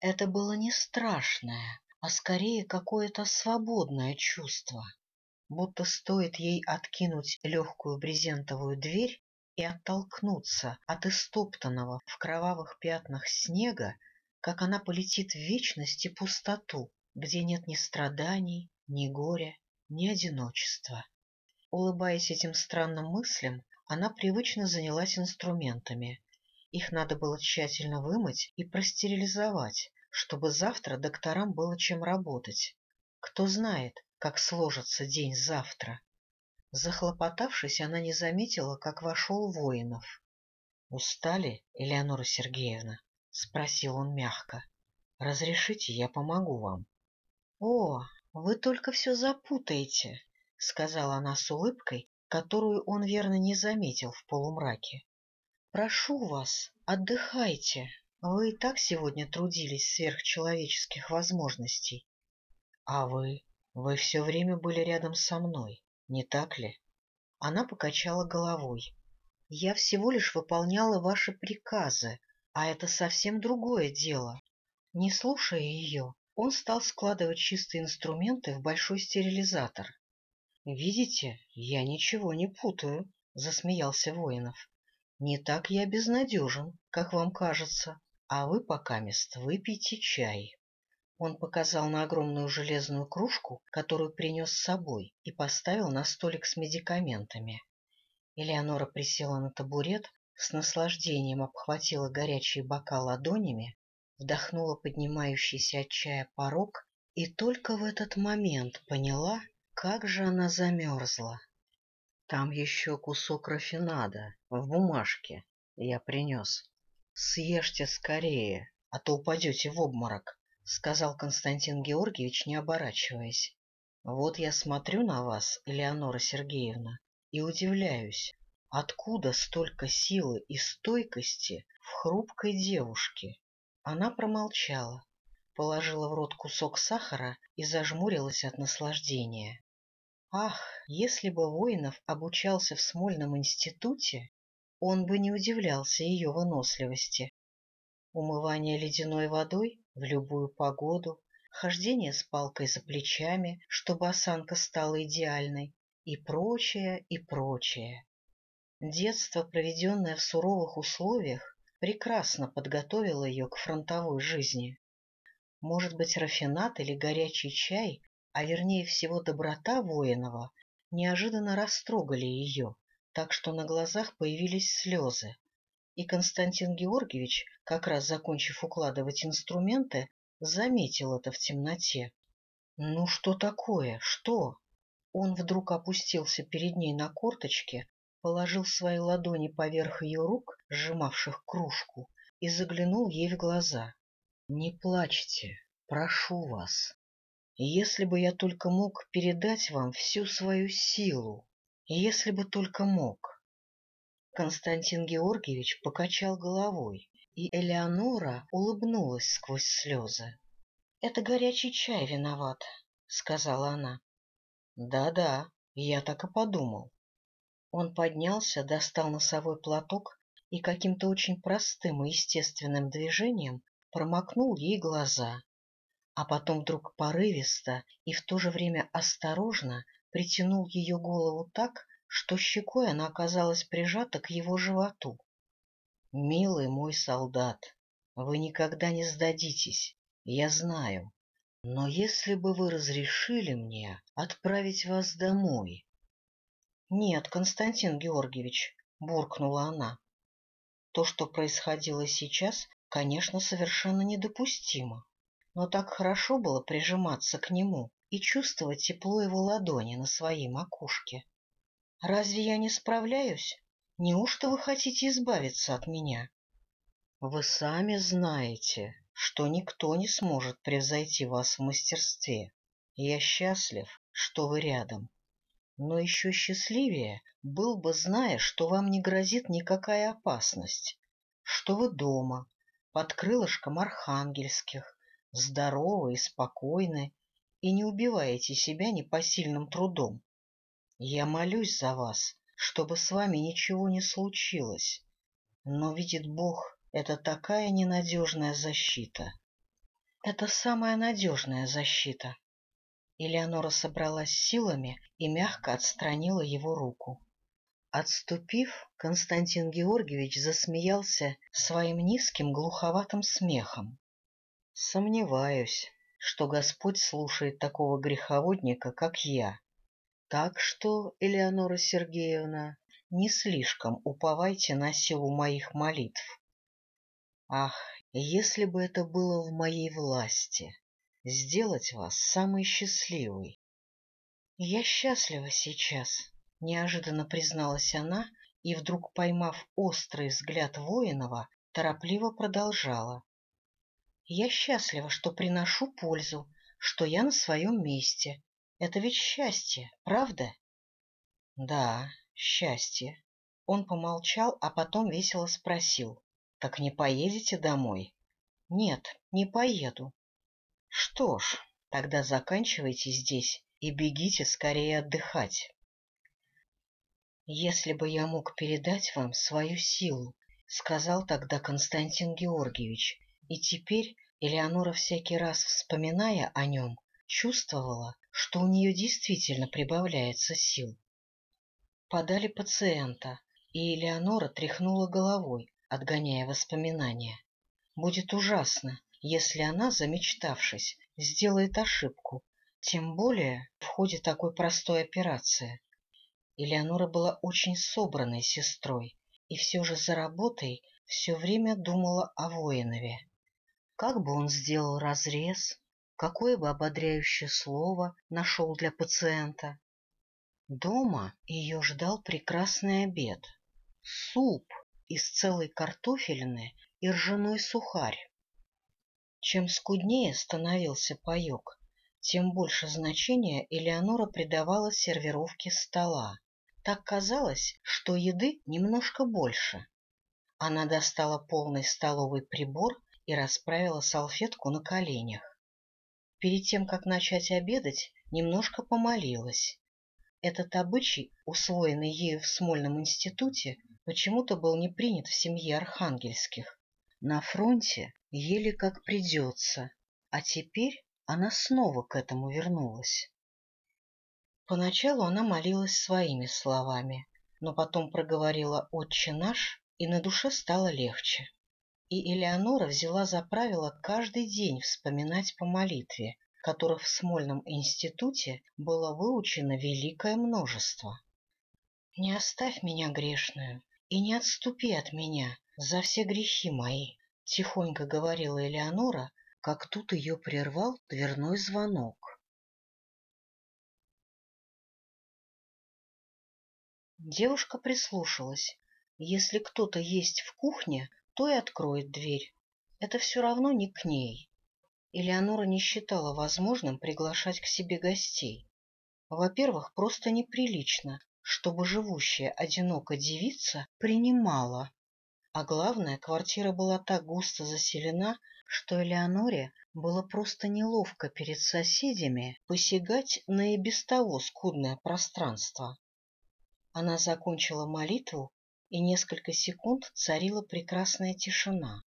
Это было не страшное, а скорее какое-то свободное чувство. Будто стоит ей откинуть легкую брезентовую дверь и оттолкнуться от истоптанного в кровавых пятнах снега, как она полетит в вечность и пустоту, где нет ни страданий, ни горя, ни одиночества. Улыбаясь этим странным мыслям, она привычно занялась инструментами. Их надо было тщательно вымыть и простерилизовать, чтобы завтра докторам было чем работать. Кто знает, как сложится день завтра. Захлопотавшись, она не заметила, как вошел Воинов. — Устали, Элеонора Сергеевна? — спросил он мягко. — Разрешите, я помогу вам. — О, вы только все запутаете, — сказала она с улыбкой, которую он верно не заметил в полумраке. — Прошу вас, отдыхайте. Вы и так сегодня трудились сверх человеческих возможностей. А вы? Вы все время были рядом со мной, не так ли? Она покачала головой. Я всего лишь выполняла ваши приказы, а это совсем другое дело. Не слушая ее, он стал складывать чистые инструменты в большой стерилизатор. — Видите, я ничего не путаю, — засмеялся Воинов. — Не так я безнадежен, как вам кажется а вы пока мест выпейте чай. Он показал на огромную железную кружку, которую принес с собой, и поставил на столик с медикаментами. Элеонора присела на табурет, с наслаждением обхватила горячий бокал ладонями, вдохнула поднимающийся от чая порог и только в этот момент поняла, как же она замерзла. Там еще кусок рафинада в бумажке я принес. Съешьте скорее, а то упадете в обморок, — сказал Константин Георгиевич, не оборачиваясь. — Вот я смотрю на вас, Элеонора Сергеевна, и удивляюсь, откуда столько силы и стойкости в хрупкой девушке. Она промолчала, положила в рот кусок сахара и зажмурилась от наслаждения. Ах, если бы Воинов обучался в Смольном институте, он бы не удивлялся ее выносливости. Умывание ледяной водой в любую погоду, хождение с палкой за плечами, чтобы осанка стала идеальной, и прочее, и прочее. Детство, проведенное в суровых условиях, прекрасно подготовило ее к фронтовой жизни. Может быть, рафинат или горячий чай, а вернее всего доброта воинова, неожиданно растрогали ее, так что на глазах появились слезы. И Константин Георгиевич, как раз закончив укладывать инструменты, заметил это в темноте. «Ну что такое? Что?» Он вдруг опустился перед ней на корточки, положил свои ладони поверх ее рук, сжимавших кружку, и заглянул ей в глаза. Не плачьте, прошу вас. Если бы я только мог передать вам всю свою силу, если бы только мог. Константин Георгиевич покачал головой, и Элеонора улыбнулась сквозь слезы. — Это горячий чай виноват, — сказала она. «Да, — Да-да, я так и подумал. Он поднялся, достал носовой платок и каким-то очень простым и естественным движением промокнул ей глаза, а потом вдруг порывисто и в то же время осторожно притянул ее голову так, что щекой она оказалась прижата к его животу. «Милый мой солдат, вы никогда не сдадитесь, я знаю. Но если бы вы разрешили мне отправить вас домой...» «Нет, Константин Георгиевич», — буркнула она. То, что происходило сейчас, конечно, совершенно недопустимо. Но так хорошо было прижиматься к нему и чувствовать тепло его ладони на своей макушке. Разве я не справляюсь? Неужто вы хотите избавиться от меня? Вы сами знаете, что никто не сможет превзойти вас в мастерстве. Я счастлив, что вы рядом. Но еще счастливее был бы, зная, что вам не грозит никакая опасность, что вы дома, под крылышком архангельских, здоровы и спокойны, и не убиваете себя непосильным трудом. Я молюсь за вас, чтобы с вами ничего не случилось. Но, видит Бог, это такая ненадежная защита. Это самая надежная защита. Элеонора собралась силами и мягко отстранила его руку. Отступив, Константин Георгиевич засмеялся своим низким глуховатым смехом. Сомневаюсь, что Господь слушает такого греховодника, как я. Так что, Элеонора Сергеевна, не слишком уповайте на силу моих молитв. Ах, если бы это было в моей власти, сделать вас самой счастливой. Я счастлива сейчас, — неожиданно призналась она и, вдруг поймав острый взгляд воинова, торопливо продолжала. Я счастлива, что приношу пользу, что я на своем месте. Это ведь счастье, правда? Да, счастье. Он помолчал, а потом весело спросил. Так не поедете домой? Нет, не поеду. Что ж, тогда заканчивайте здесь и бегите скорее отдыхать. Если бы я мог передать вам свою силу, сказал тогда Константин Георгиевич, и теперь Элеонора, всякий раз вспоминая о нем, чувствовала, что у нее действительно прибавляется сил. Подали пациента, и Элеонора тряхнула головой, отгоняя воспоминания. Будет ужасно, если она, замечтавшись, сделает ошибку, тем более в ходе такой простой операции. Элеонора была очень собранной сестрой и все же за работой все время думала о Воинове. Как бы он сделал разрез, какое бы ободряющее слово нашел для пациента. Дома ее ждал прекрасный обед. Суп из целой картофелины и ржаной сухарь. Чем скуднее становился паек, тем больше значения Элеонора придавала сервировке стола. Так казалось, что еды немножко больше. Она достала полный столовый прибор и расправила салфетку на коленях. Перед тем, как начать обедать, немножко помолилась. Этот обычай, усвоенный ею в Смольном институте, почему-то был не принят в семье архангельских. На фронте еле как придется, а теперь она снова к этому вернулась. Поначалу она молилась своими словами, но потом проговорила «Отче наш», и на душе стало легче. И Элеонора взяла за правило каждый день вспоминать по молитве, которых в Смольном институте было выучено великое множество. «Не оставь меня грешную и не отступи от меня за все грехи мои», — тихонько говорила Элеонора, как тут ее прервал дверной звонок. Девушка прислушалась. Если кто-то есть в кухне, то и откроет дверь. Это все равно не к ней. Элеонора не считала возможным приглашать к себе гостей. Во-первых, просто неприлично, чтобы живущая одиноко девица принимала. А главное, квартира была так густо заселена, что Элеоноре было просто неловко перед соседями посягать на и без того скудное пространство. Она закончила молитву, и несколько секунд царила прекрасная тишина.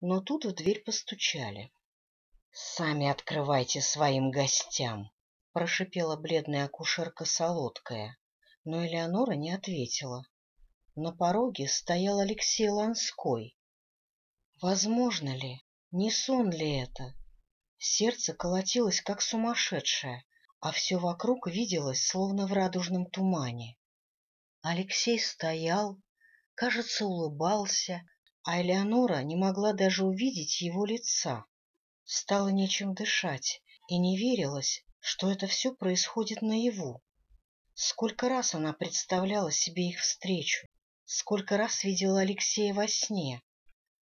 Но тут в дверь постучали. — Сами открывайте своим гостям! — прошипела бледная акушерка Солодкая, но Элеонора не ответила. На пороге стоял Алексей Ланской. Возможно ли, не сон ли это? Сердце колотилось, как сумасшедшее, а все вокруг виделось, словно в радужном тумане. Алексей стоял, кажется, улыбался, а Элеонора не могла даже увидеть его лица. Стало нечем дышать, и не верилось, что это все происходит наяву. Сколько раз она представляла себе их встречу, сколько раз видела Алексея во сне.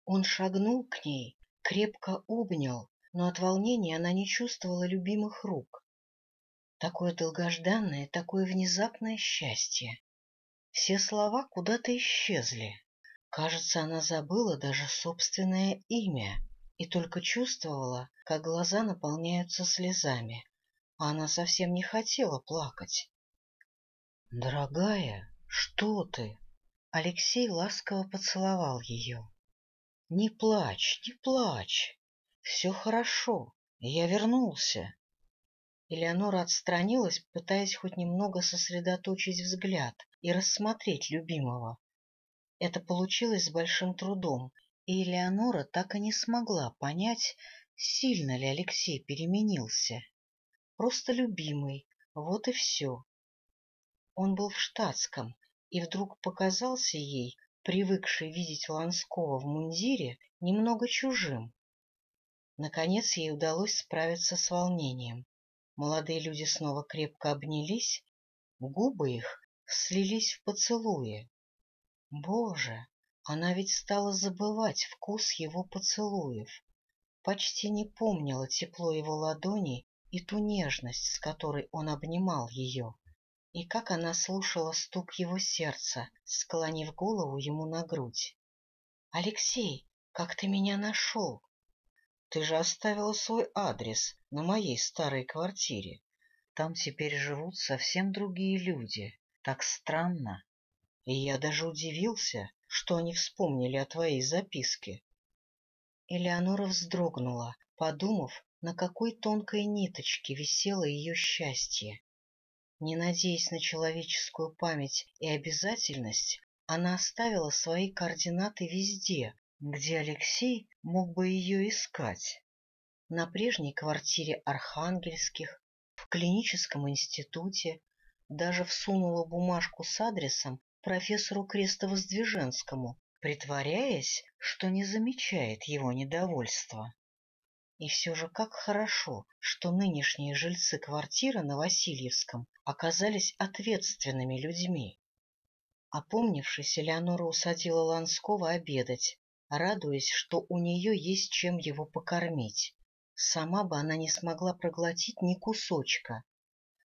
Он шагнул к ней, крепко обнял, но от волнения она не чувствовала любимых рук. Такое долгожданное, такое внезапное счастье. Все слова куда-то исчезли. Кажется, она забыла даже собственное имя и только чувствовала, как глаза наполняются слезами. А она совсем не хотела плакать. — Дорогая, что ты? Алексей ласково поцеловал ее. — Не плачь, не плачь. Все хорошо, я вернулся. Элеонора отстранилась, пытаясь хоть немного сосредоточить взгляд и рассмотреть любимого. Это получилось с большим трудом, и Элеонора так и не смогла понять, сильно ли Алексей переменился. Просто любимый, вот и все. Он был в штатском, и вдруг показался ей, привыкшей видеть Ланского в мундире, немного чужим. Наконец ей удалось справиться с волнением. Молодые люди снова крепко обнялись, губы их слились в поцелуе. Боже, она ведь стала забывать вкус его поцелуев, почти не помнила тепло его ладоней и ту нежность, с которой он обнимал ее, и как она слушала стук его сердца, склонив голову ему на грудь. — Алексей, как ты меня нашел? Ты же оставила свой адрес на моей старой квартире. Там теперь живут совсем другие люди. Так странно. И я даже удивился, что они вспомнили о твоей записке. Элеонора вздрогнула, подумав, на какой тонкой ниточке висело ее счастье. Не надеясь на человеческую память и обязательность, она оставила свои координаты везде, где Алексей мог бы ее искать. На прежней квартире Архангельских, в клиническом институте, даже всунула бумажку с адресом профессору Крестово-Сдвиженскому, притворяясь, что не замечает его недовольства. И все же как хорошо, что нынешние жильцы квартиры на Васильевском оказались ответственными людьми. Опомнившись, Элеонора усадила Ланского обедать, радуясь, что у нее есть чем его покормить. Сама бы она не смогла проглотить ни кусочка.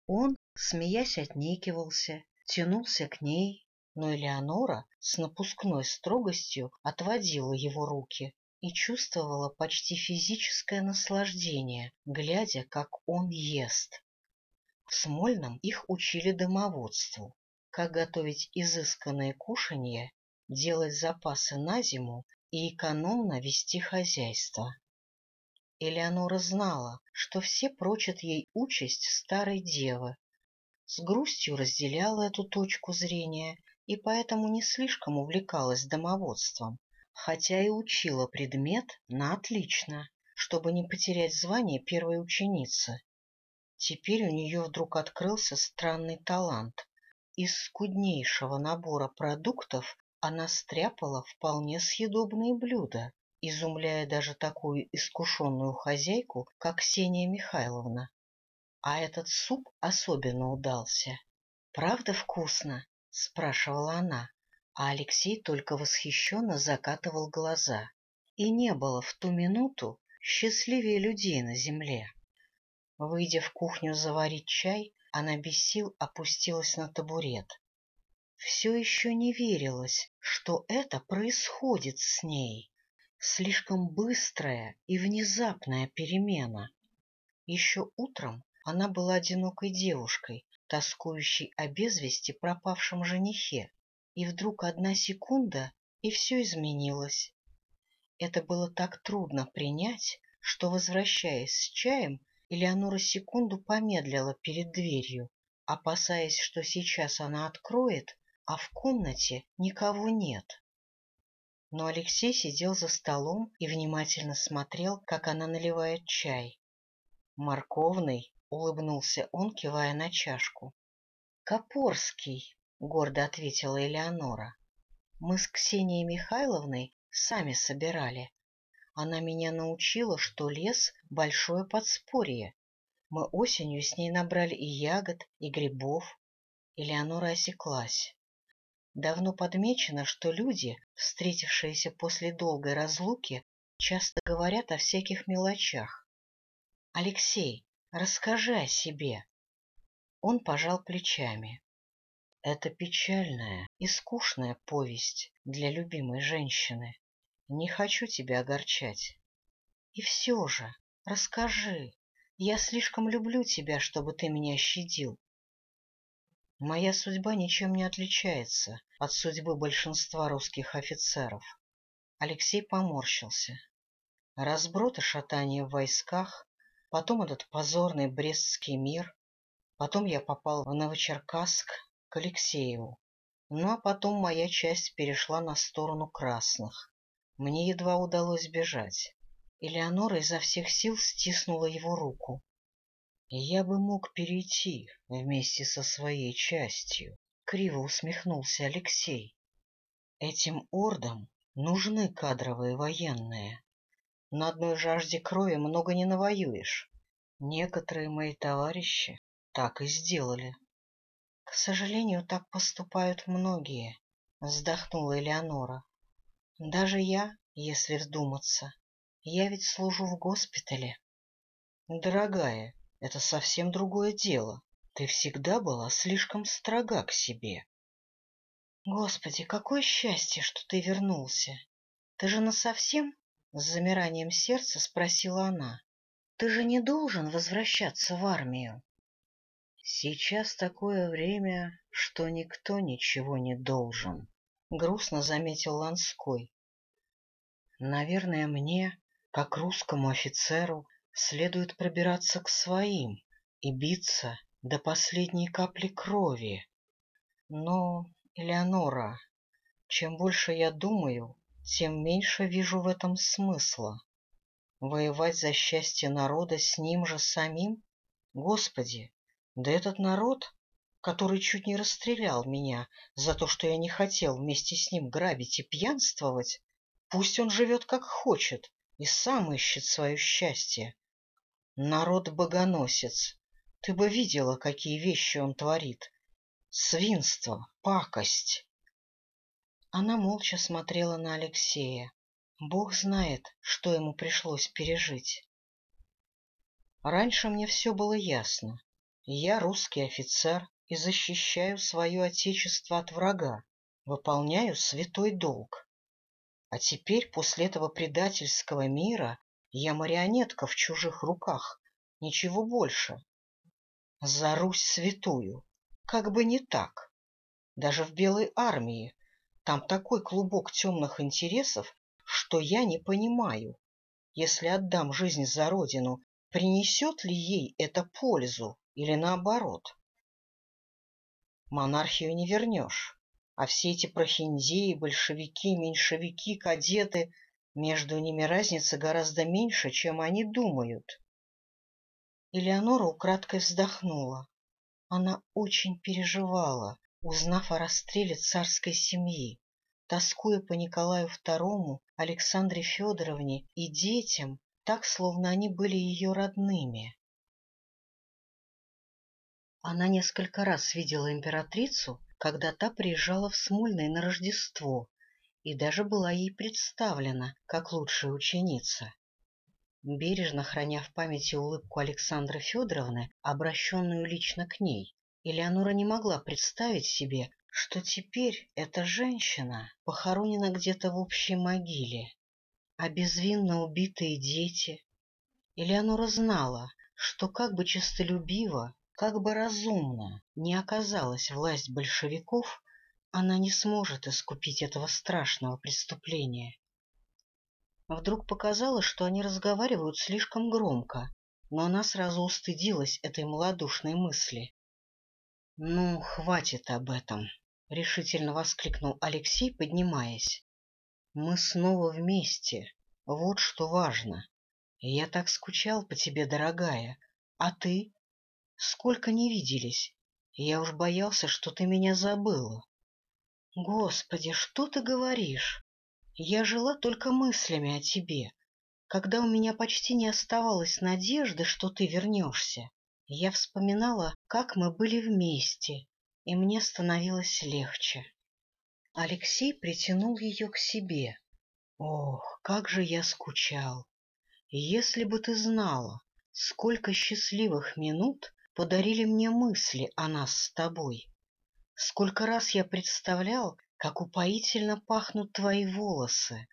Он, смеясь, отнекивался, тянулся к ней, но Элеонора с напускной строгостью отводила его руки и чувствовала почти физическое наслаждение, глядя, как он ест. В Смольном их учили домоводству, как готовить изысканное кушанье, делать запасы на зиму и экономно вести хозяйство. Элеонора знала, что все прочат ей участь старой девы. С грустью разделяла эту точку зрения и поэтому не слишком увлекалась домоводством, хотя и учила предмет на отлично, чтобы не потерять звание первой ученицы. Теперь у нее вдруг открылся странный талант. Из скуднейшего набора продуктов она стряпала вполне съедобные блюда, изумляя даже такую искушенную хозяйку, как Ксения Михайловна. А этот суп особенно удался. «Правда вкусно?» — спрашивала она, а Алексей только восхищенно закатывал глаза. И не было в ту минуту счастливее людей на земле. Выйдя в кухню заварить чай, она без сил опустилась на табурет. Все еще не верилось, что это происходит с ней. Слишком быстрая и внезапная перемена. Еще утром она была одинокой девушкой, тоскующей о безвести пропавшем женихе, и вдруг одна секунда, и все изменилось. Это было так трудно принять, что, возвращаясь с чаем, Элеонора секунду помедлила перед дверью, опасаясь, что сейчас она откроет, а в комнате никого нет. Но Алексей сидел за столом и внимательно смотрел, как она наливает чай. «Морковный», — улыбнулся он, кивая на чашку. «Копорский», — гордо ответила Элеонора. «Мы с Ксенией Михайловной сами собирали. Она меня научила, что лес — большое подспорье. Мы осенью с ней набрали и ягод, и грибов». Элеонора осеклась. Давно подмечено, что люди, встретившиеся после долгой разлуки, часто говорят о всяких мелочах. «Алексей, расскажи о себе». Он пожал плечами. Это печальная и скучная повесть для любимой женщины. Не хочу тебя огорчать. И все же, расскажи. Я слишком люблю тебя, чтобы ты меня щадил. Моя судьба ничем не отличается от судьбы большинства русских офицеров. Алексей поморщился. Разброд и шатание в войсках, потом этот позорный Брестский мир, потом я попал в Новочеркасск к Алексееву. Ну а потом моя часть перешла на сторону красных. Мне едва удалось бежать. Элеонора изо всех сил стиснула его руку. Я бы мог перейти вместе со своей частью, — криво усмехнулся Алексей. Этим ордам нужны кадровые военные. На одной жажде крови много не навоюешь. Некоторые мои товарищи так и сделали. — К сожалению, так поступают многие, — вздохнула Элеонора. — Даже я, если вдуматься. Я ведь служу в госпитале. — Дорогая, это совсем другое дело. Ты всегда была слишком строга к себе. Господи, какое счастье, что ты вернулся! Ты же насовсем? С замиранием сердца спросила она. Ты же не должен возвращаться в армию. Сейчас такое время, что никто ничего не должен, грустно заметил Ланской. Наверное, мне, как русскому офицеру, следует пробираться к своим и биться до последней капли крови. Но, Элеонора, чем больше я думаю, тем меньше вижу в этом смысла. Воевать за счастье народа с ним же самим? Господи, да этот народ, который чуть не расстрелял меня за то, что я не хотел вместе с ним грабить и пьянствовать, пусть он живет как хочет и сам ищет свое счастье. Народ-богоносец. Ты бы видела, какие вещи он творит. Свинство, пакость. Она молча смотрела на Алексея. Бог знает, что ему пришлось пережить. Раньше мне все было ясно. Я русский офицер и защищаю свое отечество от врага, выполняю святой долг. А теперь, после этого предательского мира, я марионетка в чужих руках, ничего больше. За Русь святую. Как бы не так. Даже в Белой армии. Там такой клубок темных интересов, что я не понимаю. Если отдам жизнь за родину, принесет ли ей это пользу или наоборот? Монархию не вернешь, а все эти прохиндеи, большевики, меньшевики, кадеты, между ними разница гораздо меньше, чем они думают. Элеонора украдкой вздохнула. Она очень переживала, узнав о расстреле царской семьи, тоскуя по Николаю II, Александре Федоровне и детям, так, словно они были ее родными. Она несколько раз видела императрицу, когда та приезжала в Смольный на Рождество, и даже была ей представлена как лучшая ученица. Бережно храня в памяти улыбку Александры Федоровны, обращенную лично к ней, Элеонора не могла представить себе, что теперь эта женщина похоронена где-то в общей могиле, а безвинно убитые дети. Элеонора знала, что как бы честолюбиво, как бы разумно не оказалась власть большевиков, она не сможет искупить этого страшного преступления. Вдруг показалось, что они разговаривают слишком громко, но она сразу устыдилась этой малодушной мысли. — Ну, хватит об этом, — решительно воскликнул Алексей, поднимаясь. — Мы снова вместе, вот что важно. Я так скучал по тебе, дорогая, а ты? Сколько не виделись. Я уж боялся, что ты меня забыла. Господи, что ты говоришь? Я жила только мыслями о тебе. Когда у меня почти не оставалось надежды, что ты вернешься, я вспоминала, как мы были вместе, и мне становилось легче. Алексей притянул ее к себе. Ох, как же я скучал! Если бы ты знала, сколько счастливых минут подарили мне мысли о нас с тобой. Сколько раз я представлял, как упоительно пахнут твои волосы.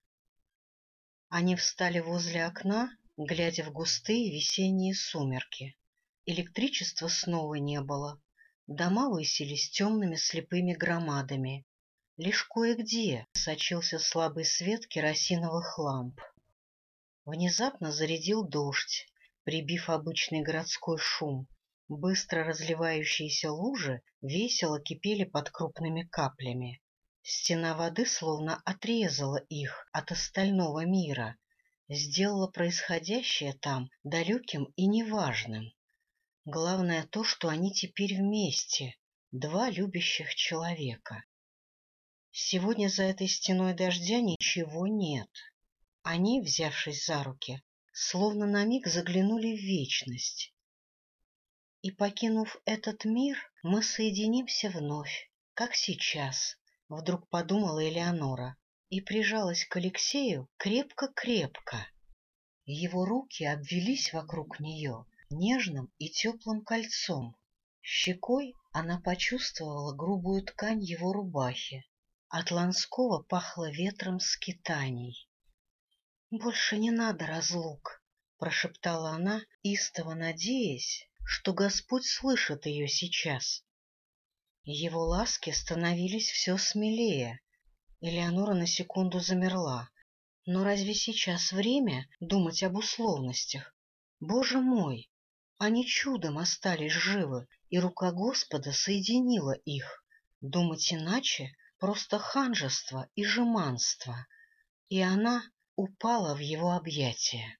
Они встали возле окна, глядя в густые весенние сумерки. Электричества снова не было. Дома высились темными слепыми громадами. Лишь кое-где сочился слабый свет керосиновых ламп. Внезапно зарядил дождь, прибив обычный городской шум, Быстро разливающиеся лужи весело кипели под крупными каплями. Стена воды словно отрезала их от остального мира, сделала происходящее там далеким и неважным. Главное то, что они теперь вместе, два любящих человека. Сегодня за этой стеной дождя ничего нет. Они, взявшись за руки, словно на миг заглянули в вечность. И, покинув этот мир, мы соединимся вновь, как сейчас, — вдруг подумала Элеонора и прижалась к Алексею крепко-крепко. Его руки обвелись вокруг нее нежным и теплым кольцом. Щекой она почувствовала грубую ткань его рубахи. От Ланского пахло ветром скитаний. — Больше не надо разлук, — прошептала она, истово надеясь, что Господь слышит ее сейчас. Его ласки становились все смелее. Элеонора на секунду замерла. Но разве сейчас время думать об условностях? Боже мой! Они чудом остались живы, и рука Господа соединила их. Думать иначе — просто ханжество и жеманство. И она упала в его объятия.